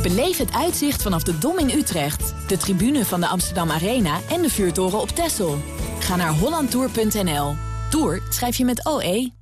Beleef het uitzicht vanaf de Dom in Utrecht, de tribune van de Amsterdam Arena en de vuurtoren op Texel. Ga naar hollandtour.nl. Tour schrijf je met OE.